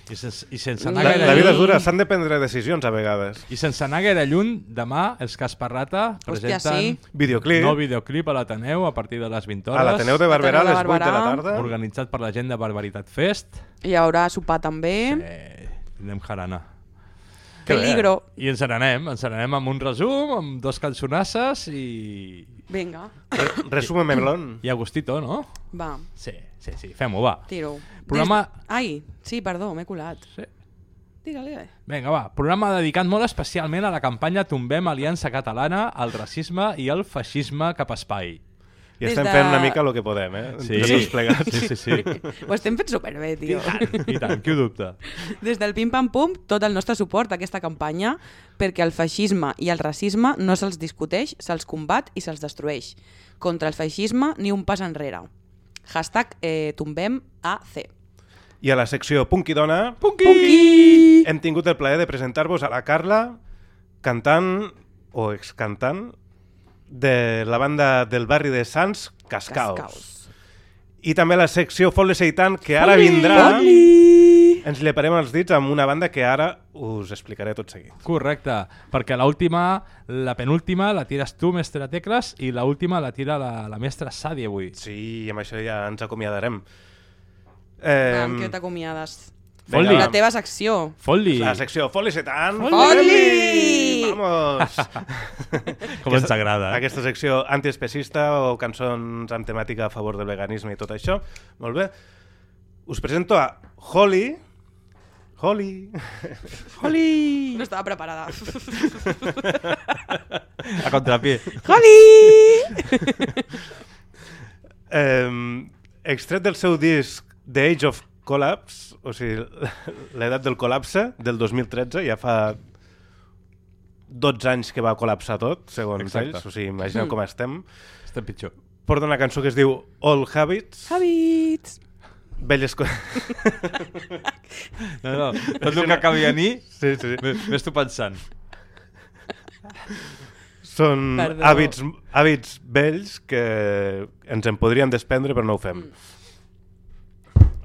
I sense, i sense La, anar la, gaire la vida és dura, s'han de prendre decisions a vegades. I sense anar gaire lluny, demà els Casparrata presenten sí. Videoclip. nou videoclip a l'Ateneu a partir de les 20 hores. A l'Ateneu de Barberà a les 8 de la tarda. Organitzat per la gent de Barbaritat Fest. Hi haurà sopar també. Eh, anem jarana. Peligro. I ens n'anem, ens n'anem amb un resum, amb dos cançonasses i... Vinga, Re- Resume melón. I Agustito, no? va, Sí, sí, sí, fem-ho, va. tiro. Programa- Des... Ai, sí, perdó, m'he colat. Sí. Digue-li. Vinga, va. Programa dedicat molt especialment a la campanya Tombem Aliança Catalana al racisme i al feixisme cap espai. I Des estem de- fent una mica el que podem, eh? Sí. Plegats. Sí, sí, sí. Ho estem fent superbé, tio. I tant, qui ho dubta? Des del Pim Pam Pum, tot el nostre suport a aquesta campanya perquè el feixisme i el racisme no se'ls discuteix, se'ls combat i se'ls destrueix. Contra el feixisme, ni un pas enrere. Hashtag eh, tombem AC. I a la secció Punky Dona Punky! hem tingut el plaer de presentar-vos a la Carla cantant o excantant de la banda del barri de Sants, Cascaos. Cascaos. I també la secció Folle Seitan, que ara vindrà. Foli! Ens lleparem els dits amb una banda que ara us explicaré tot seguit. Correcte, perquè l'última, la penúltima la tires tu, mestre Tecles, i la última la tira la, la mestra Sadi avui. Sí, i amb això ja ens acomiadarem. Eh, Eh, amb què t'acomiades? Foli. La teva secció. Fot-li! la secció Folle Seitan. Foli! Vamos! Com ens agrada. eh? Aquesta secció antiespecista o cançons amb temàtica a favor del veganisme i tot això. Molt bé. Us presento a Holly. Holly. Holly! No estava preparada. A contrapié. Holly! Eh, extret del seu disc The Age of Collapse, o sigui, l'edat del col·lapse, del 2013, ja fa 12 anys que va col·lapsar tot, segons Exacte. ells, o sigui, imagineu Mm. com estem. Estem pitjor. Porta una cançó que es diu All Habits, Habits. velles... Co No, no, tot el que acabi a ni, sí, sí. ves tu pensant. Són Perdó. hàbits, hàbits vells que ens en podríem desprendre però no ho fem. Mm.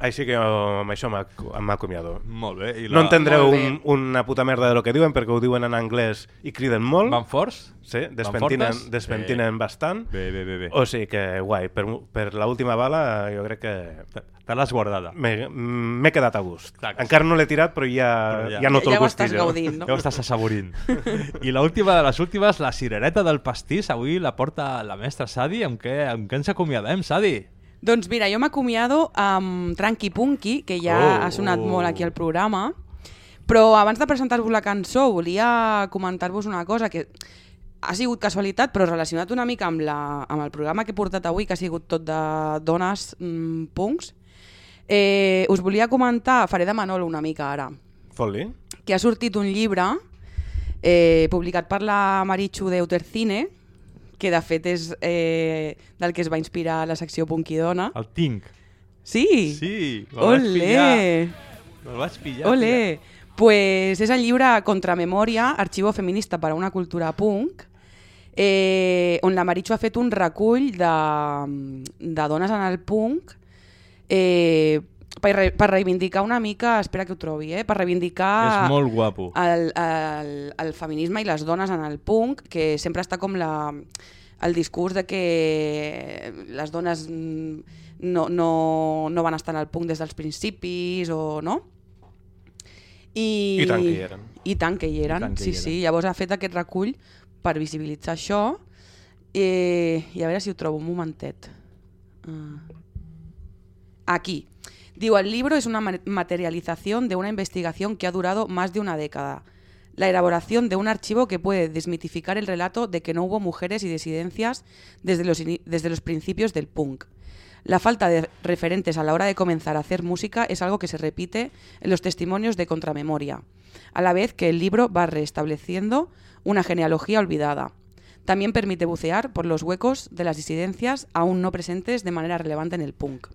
Així que jo amb això m'ac- m'acomiado. Molt bé. I No entendreu bé. un, una puta merda de lo que diuen perquè ho diuen en anglès i criden molt. Van forts? Sí, despentinen, despentinen bastant. Bé, bé, bé. bé. O sigui que guai, per, per l'última bala jo crec que Te l'has guardada. m'he quedat a gust. Exacte. Encara no l'he tirat però ja, Però ja- ja, noto Ja el ho estàs gaudint, no? Ja ho estàs assaborint. I l'última de les últimes, la cirereta del pastís, avui la porta la mestra Sadi. Amb què, amb què ens acomiadem, Sadi? Doncs mira, jo m'acomiado amb Tranqui Punky, que ja Oh. ha sonat molt aquí al programa, però abans de presentar-vos la cançó volia comentar-vos una cosa que ha sigut casualitat, però relacionat una mica amb, la, amb el programa que he portat avui, que ha sigut tot de dones mm, punks. Eh, us volia comentar, faré de Manolo una mica ara, Fot-li. que ha sortit un llibre eh, publicat per la Marichu d'Eutercine, que de fet és eh, del que es va inspirar la secció Punkidona. El tinc. Sí? Sí, me'l vaig Olé! pillar. Me'l vaig pillar. Olé! Pues és el llibre Contramemòria, arxivo feminista per a una cultura punk, eh, on la Marichu ha fet un recull de, de dones en el punk eh, per, re- per reivindicar una mica, espera que ho trobi, eh, per reivindicar És molt guapo. el, el, el feminisme i les dones en el punk, que sempre està com la, el discurs de que les dones no, no, no van estar en el punk des dels principis o no? I, I tant que hi eren. I tant que hi eren, que sí, hi eren. sí. Llavors ha fet aquest recull per visibilitzar això eh, i a veure si ho trobo un momentet. Uh. Aquí. Digo, el libro es una ma- materialización de una investigación que ha durado más de una década. La elaboración de un archivo que puede desmitificar el relato de que no hubo mujeres y disidencias desde los, desde los principios del punk. La falta de referentes a la hora de comenzar a hacer música es algo que se repite en los testimonios de contramemoria, a la vez que el libro va restableciendo una genealogía olvidada. También permite bucear por los huecos de las disidencias aún no presentes de manera relevante en el punk.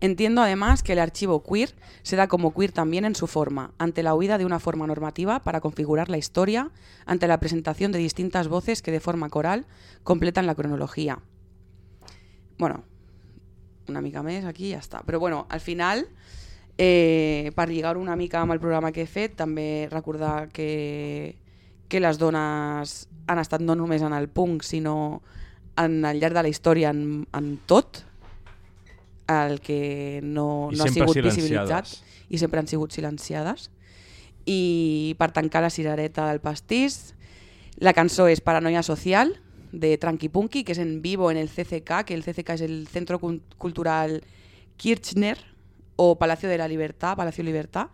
Entiendo además que el archivo queer se da como queer también en su forma, ante la huida de una forma normativa para configurar la historia, ante la presentación de distintas voces que de forma coral completan la cronología. Bueno, una mica més aquí ja està. Però bueno, al final, eh, per lligar una mica amb el programa que he fet, també recordar que, que les dones han estat no només en el punk, sinó en, llarg de la història en, en tot, el que no, I no ha sigut visibilitzat i sempre han sigut silenciades. I per tancar la cirereta del pastís, la cançó és Paranoia Social, de Tranqui Punky, que és en vivo en el CCK, que el CCK és el Centro Cul- Cultural Kirchner, o Palacio de la Libertad, Palacio Libertad,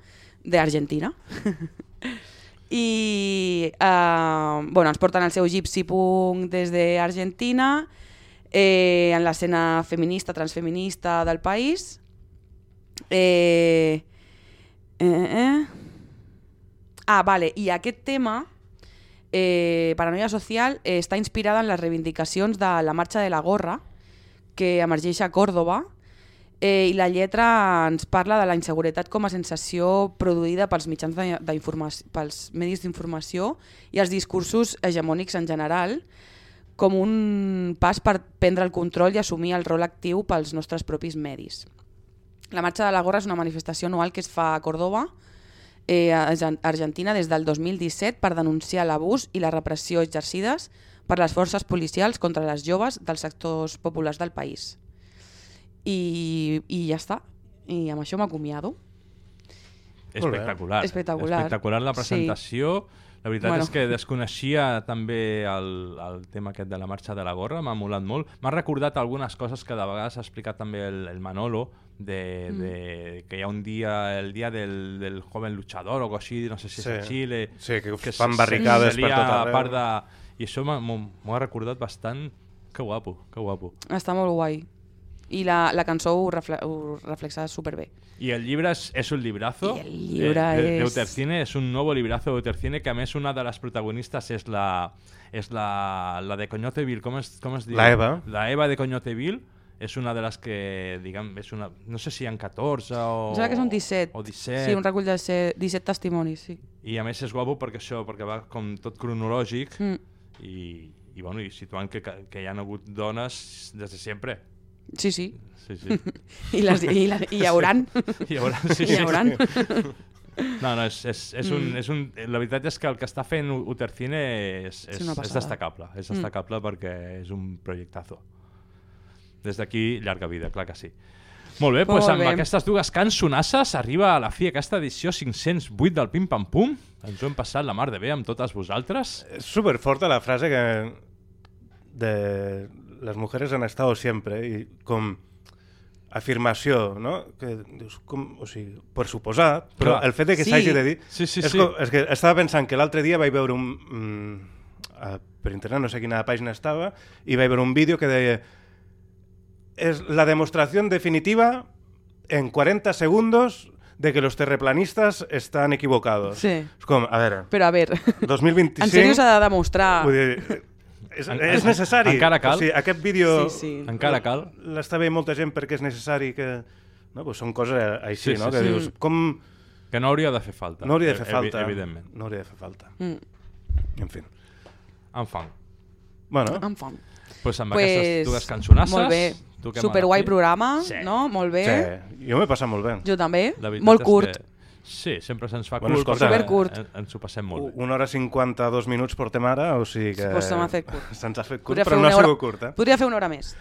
de Argentina. I eh, bueno, ens porten el seu gypsy punk des d'Argentina, eh, en l'escena feminista, transfeminista del país. Eh, eh, eh. Ah, vale, i aquest tema, eh, Paranoia Social, eh, està inspirada en les reivindicacions de la marxa de la gorra, que emergeix a Còrdoba, eh, i la lletra ens parla de la inseguretat com a sensació produïda pels mitjans pels medis d'informació i els discursos hegemònics en general, com un pas per prendre el control i assumir el rol actiu pels nostres propis medis. La Marxa de la Gorra és una manifestació anual que es fa a Córdoba, eh, a Argen- Argentina, des del 2017 per denunciar l'abús i la repressió exercides per les forces policials contra les joves dels sectors populars del país. I, i ja està. I amb això m'acomiado. Espectacular. Espectacular. Espectacular la Sí. La veritat Bueno. és que desconeixia també el, el tema aquest de la marxa de la gorra, m'ha molat molt. M'ha recordat algunes coses que de vegades ha explicat també el, el Manolo, de, Mm. de, que hi ha un dia, el dia del, del joven luchador o així, no sé si Sí. és a Xile. Sí, que se- fan barricades per tot a arreu. part de... I això m'ho ha recordat bastant. Que guapo, que guapo. Està molt guai. I la, la cançó ho, refle ho reflexa superbé. Y el libro es, es un librazo. Y el libro de, de- de es- Eutercine, es un nuevo librazo de Eutercine, que a més una de las protagonistas es la, es la, la de Coñoteville, ¿cómo es, cómo es diu? La Eva. La Eva de Coñoteville es una de las que, digamos, es una, no sé si en 14 o... Em sembla que són 17. O 17. Sí, un recull de ser 17 testimonis, sí. I a més és guapo perquè això, perquè va com tot cronològic Mm. i, i, bueno, i situant que, que, que hi ha hagut dones des de sempre. Sí, sí. Sí, sí. I, les, i, la, I hi hauran. Hi haurà, sí, Hi sí. hauran. No, no, és, és, és, un, Mm. és un... La veritat és que el que està fent U- Utercine és, És és, és destacable. És Mm. destacable perquè és un projectazo. Des d'aquí, llarga vida, clar que sí. Molt bé, Molt doncs amb bé. aquestes dues cançonasses arriba a la fi aquesta edició 508 del Pim Pam Pum. Ens ho hem passat la mar de bé amb totes vosaltres. Es súper fuerte la frase que de las mujeres han estado siempre y con afirmació, no? Que dius, com, o sigui, per suposar, però Clar. el fet de que Sí. s'hagi de dir... Sí, sí, és, sí. com, és que estava pensant que l'altre dia vaig veure un... Mm, a, per internet, no sé quina pàgina estava, i vaig veure un vídeo que deia es la demostración definitiva en 40 segundos de que los terraplanistas están equivocados. Sí. És com, a veure... Però a veure, 2025... en sèrio s'ha de demostrar... Vull dir, és, En- és necessari. encara cal. O sigui, aquest vídeo Sí, sí. Encara cal. l'està veient molta gent perquè és necessari que... No? Pues són coses així, Sí, no? sí, que sí. dius, com... Que no hauria de fer falta. No hauria de fer Evi- falta. Evidentment. No hauria de fer falta. Mm. En fi. En fan. Bueno, En fam. Pues amb Pues, aquestes dues cançonasses... Molt bé. Superguai programa, Sí. no? Molt bé. sí, jo m'he passat molt bé. Jo també. Molt curt. Que... Sí, sempre se'ns fa Bueno, curt, escolta, Supercurt. en- Ens ho passem molt bé. Una hora 52 minuts portem ara, o sigui que... Pues se m'ha fet curt. Se'ns ha fet curt, Podria però no ha una hora- sigut curt, eh? Podria fer una hora més.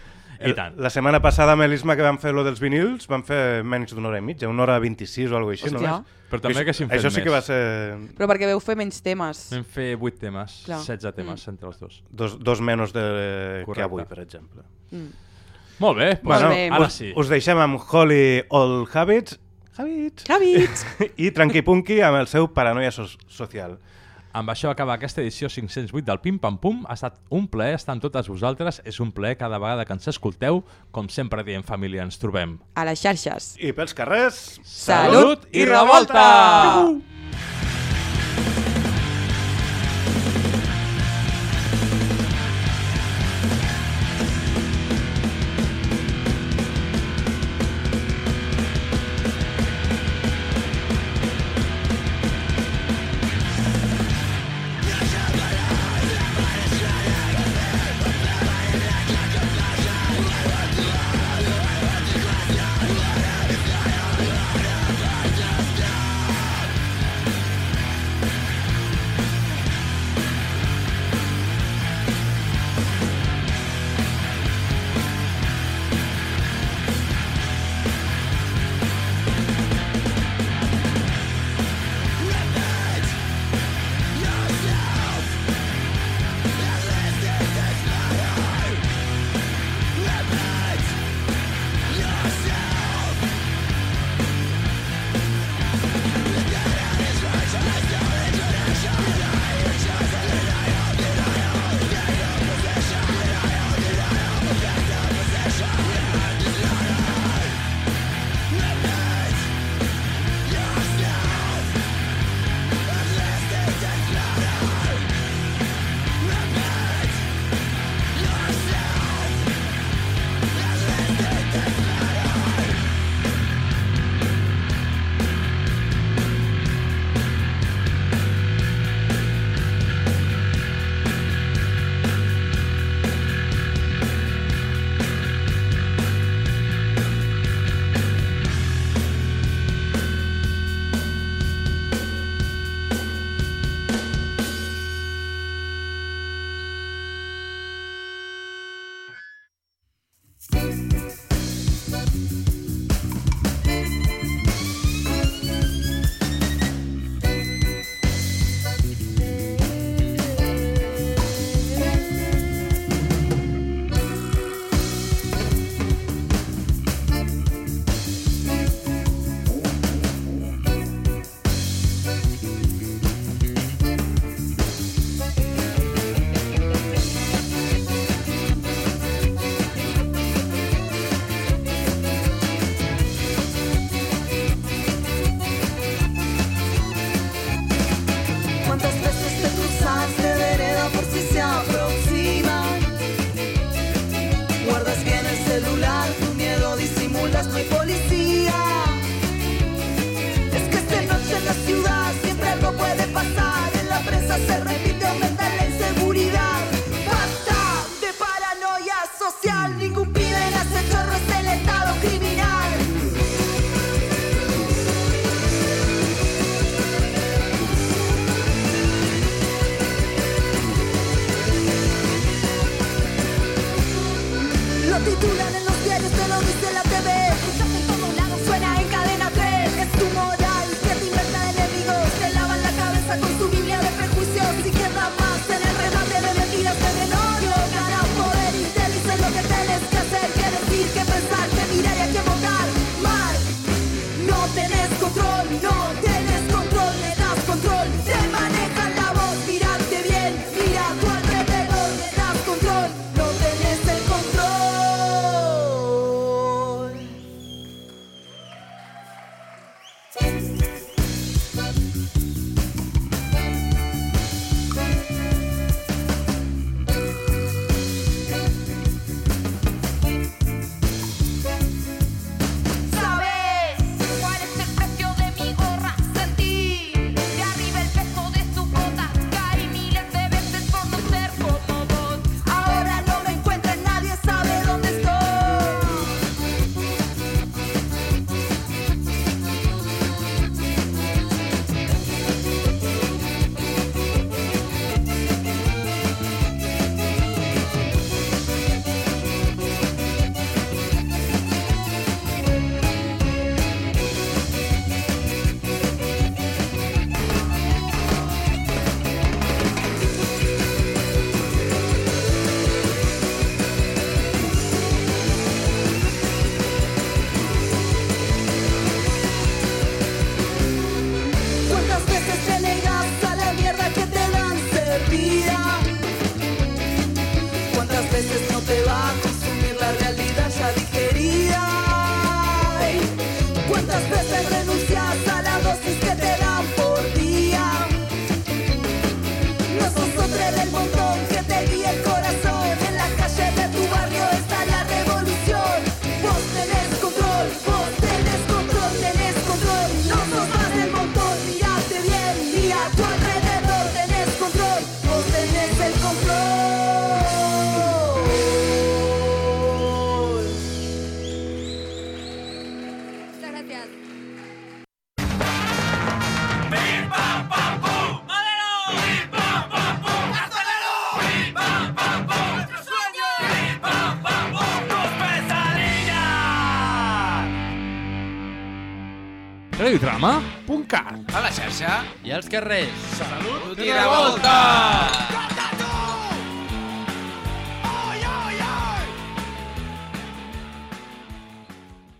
I tant. La setmana passada amb l'Isma que vam fer lo dels vinils vam fer menys d'una hora i mitja, una hora 26 o alguna cosa així. Hòstia. només. Però també haguéssim fet Això sí que va ser Però perquè veu fer menys temes. Vam fer 8 temes, Clar. 16 temes entre els dos. dos, dos menys de, que Correcte. avui, per exemple. Mm. Molt bé, doncs, Molt bé. ara us, sí. us deixem amb Holly Old Habits Habits Habits. i Tranqui Punky amb el seu Paranoia so Social. Amb això acaba aquesta edició 508 del Pim Pam Pum. Ha estat un plaer estar amb totes vosaltres. És un plaer cada vegada que ens escolteu. Com sempre diem, família, ens trobem. A les xarxes. I pels carrers... Salut i revolta!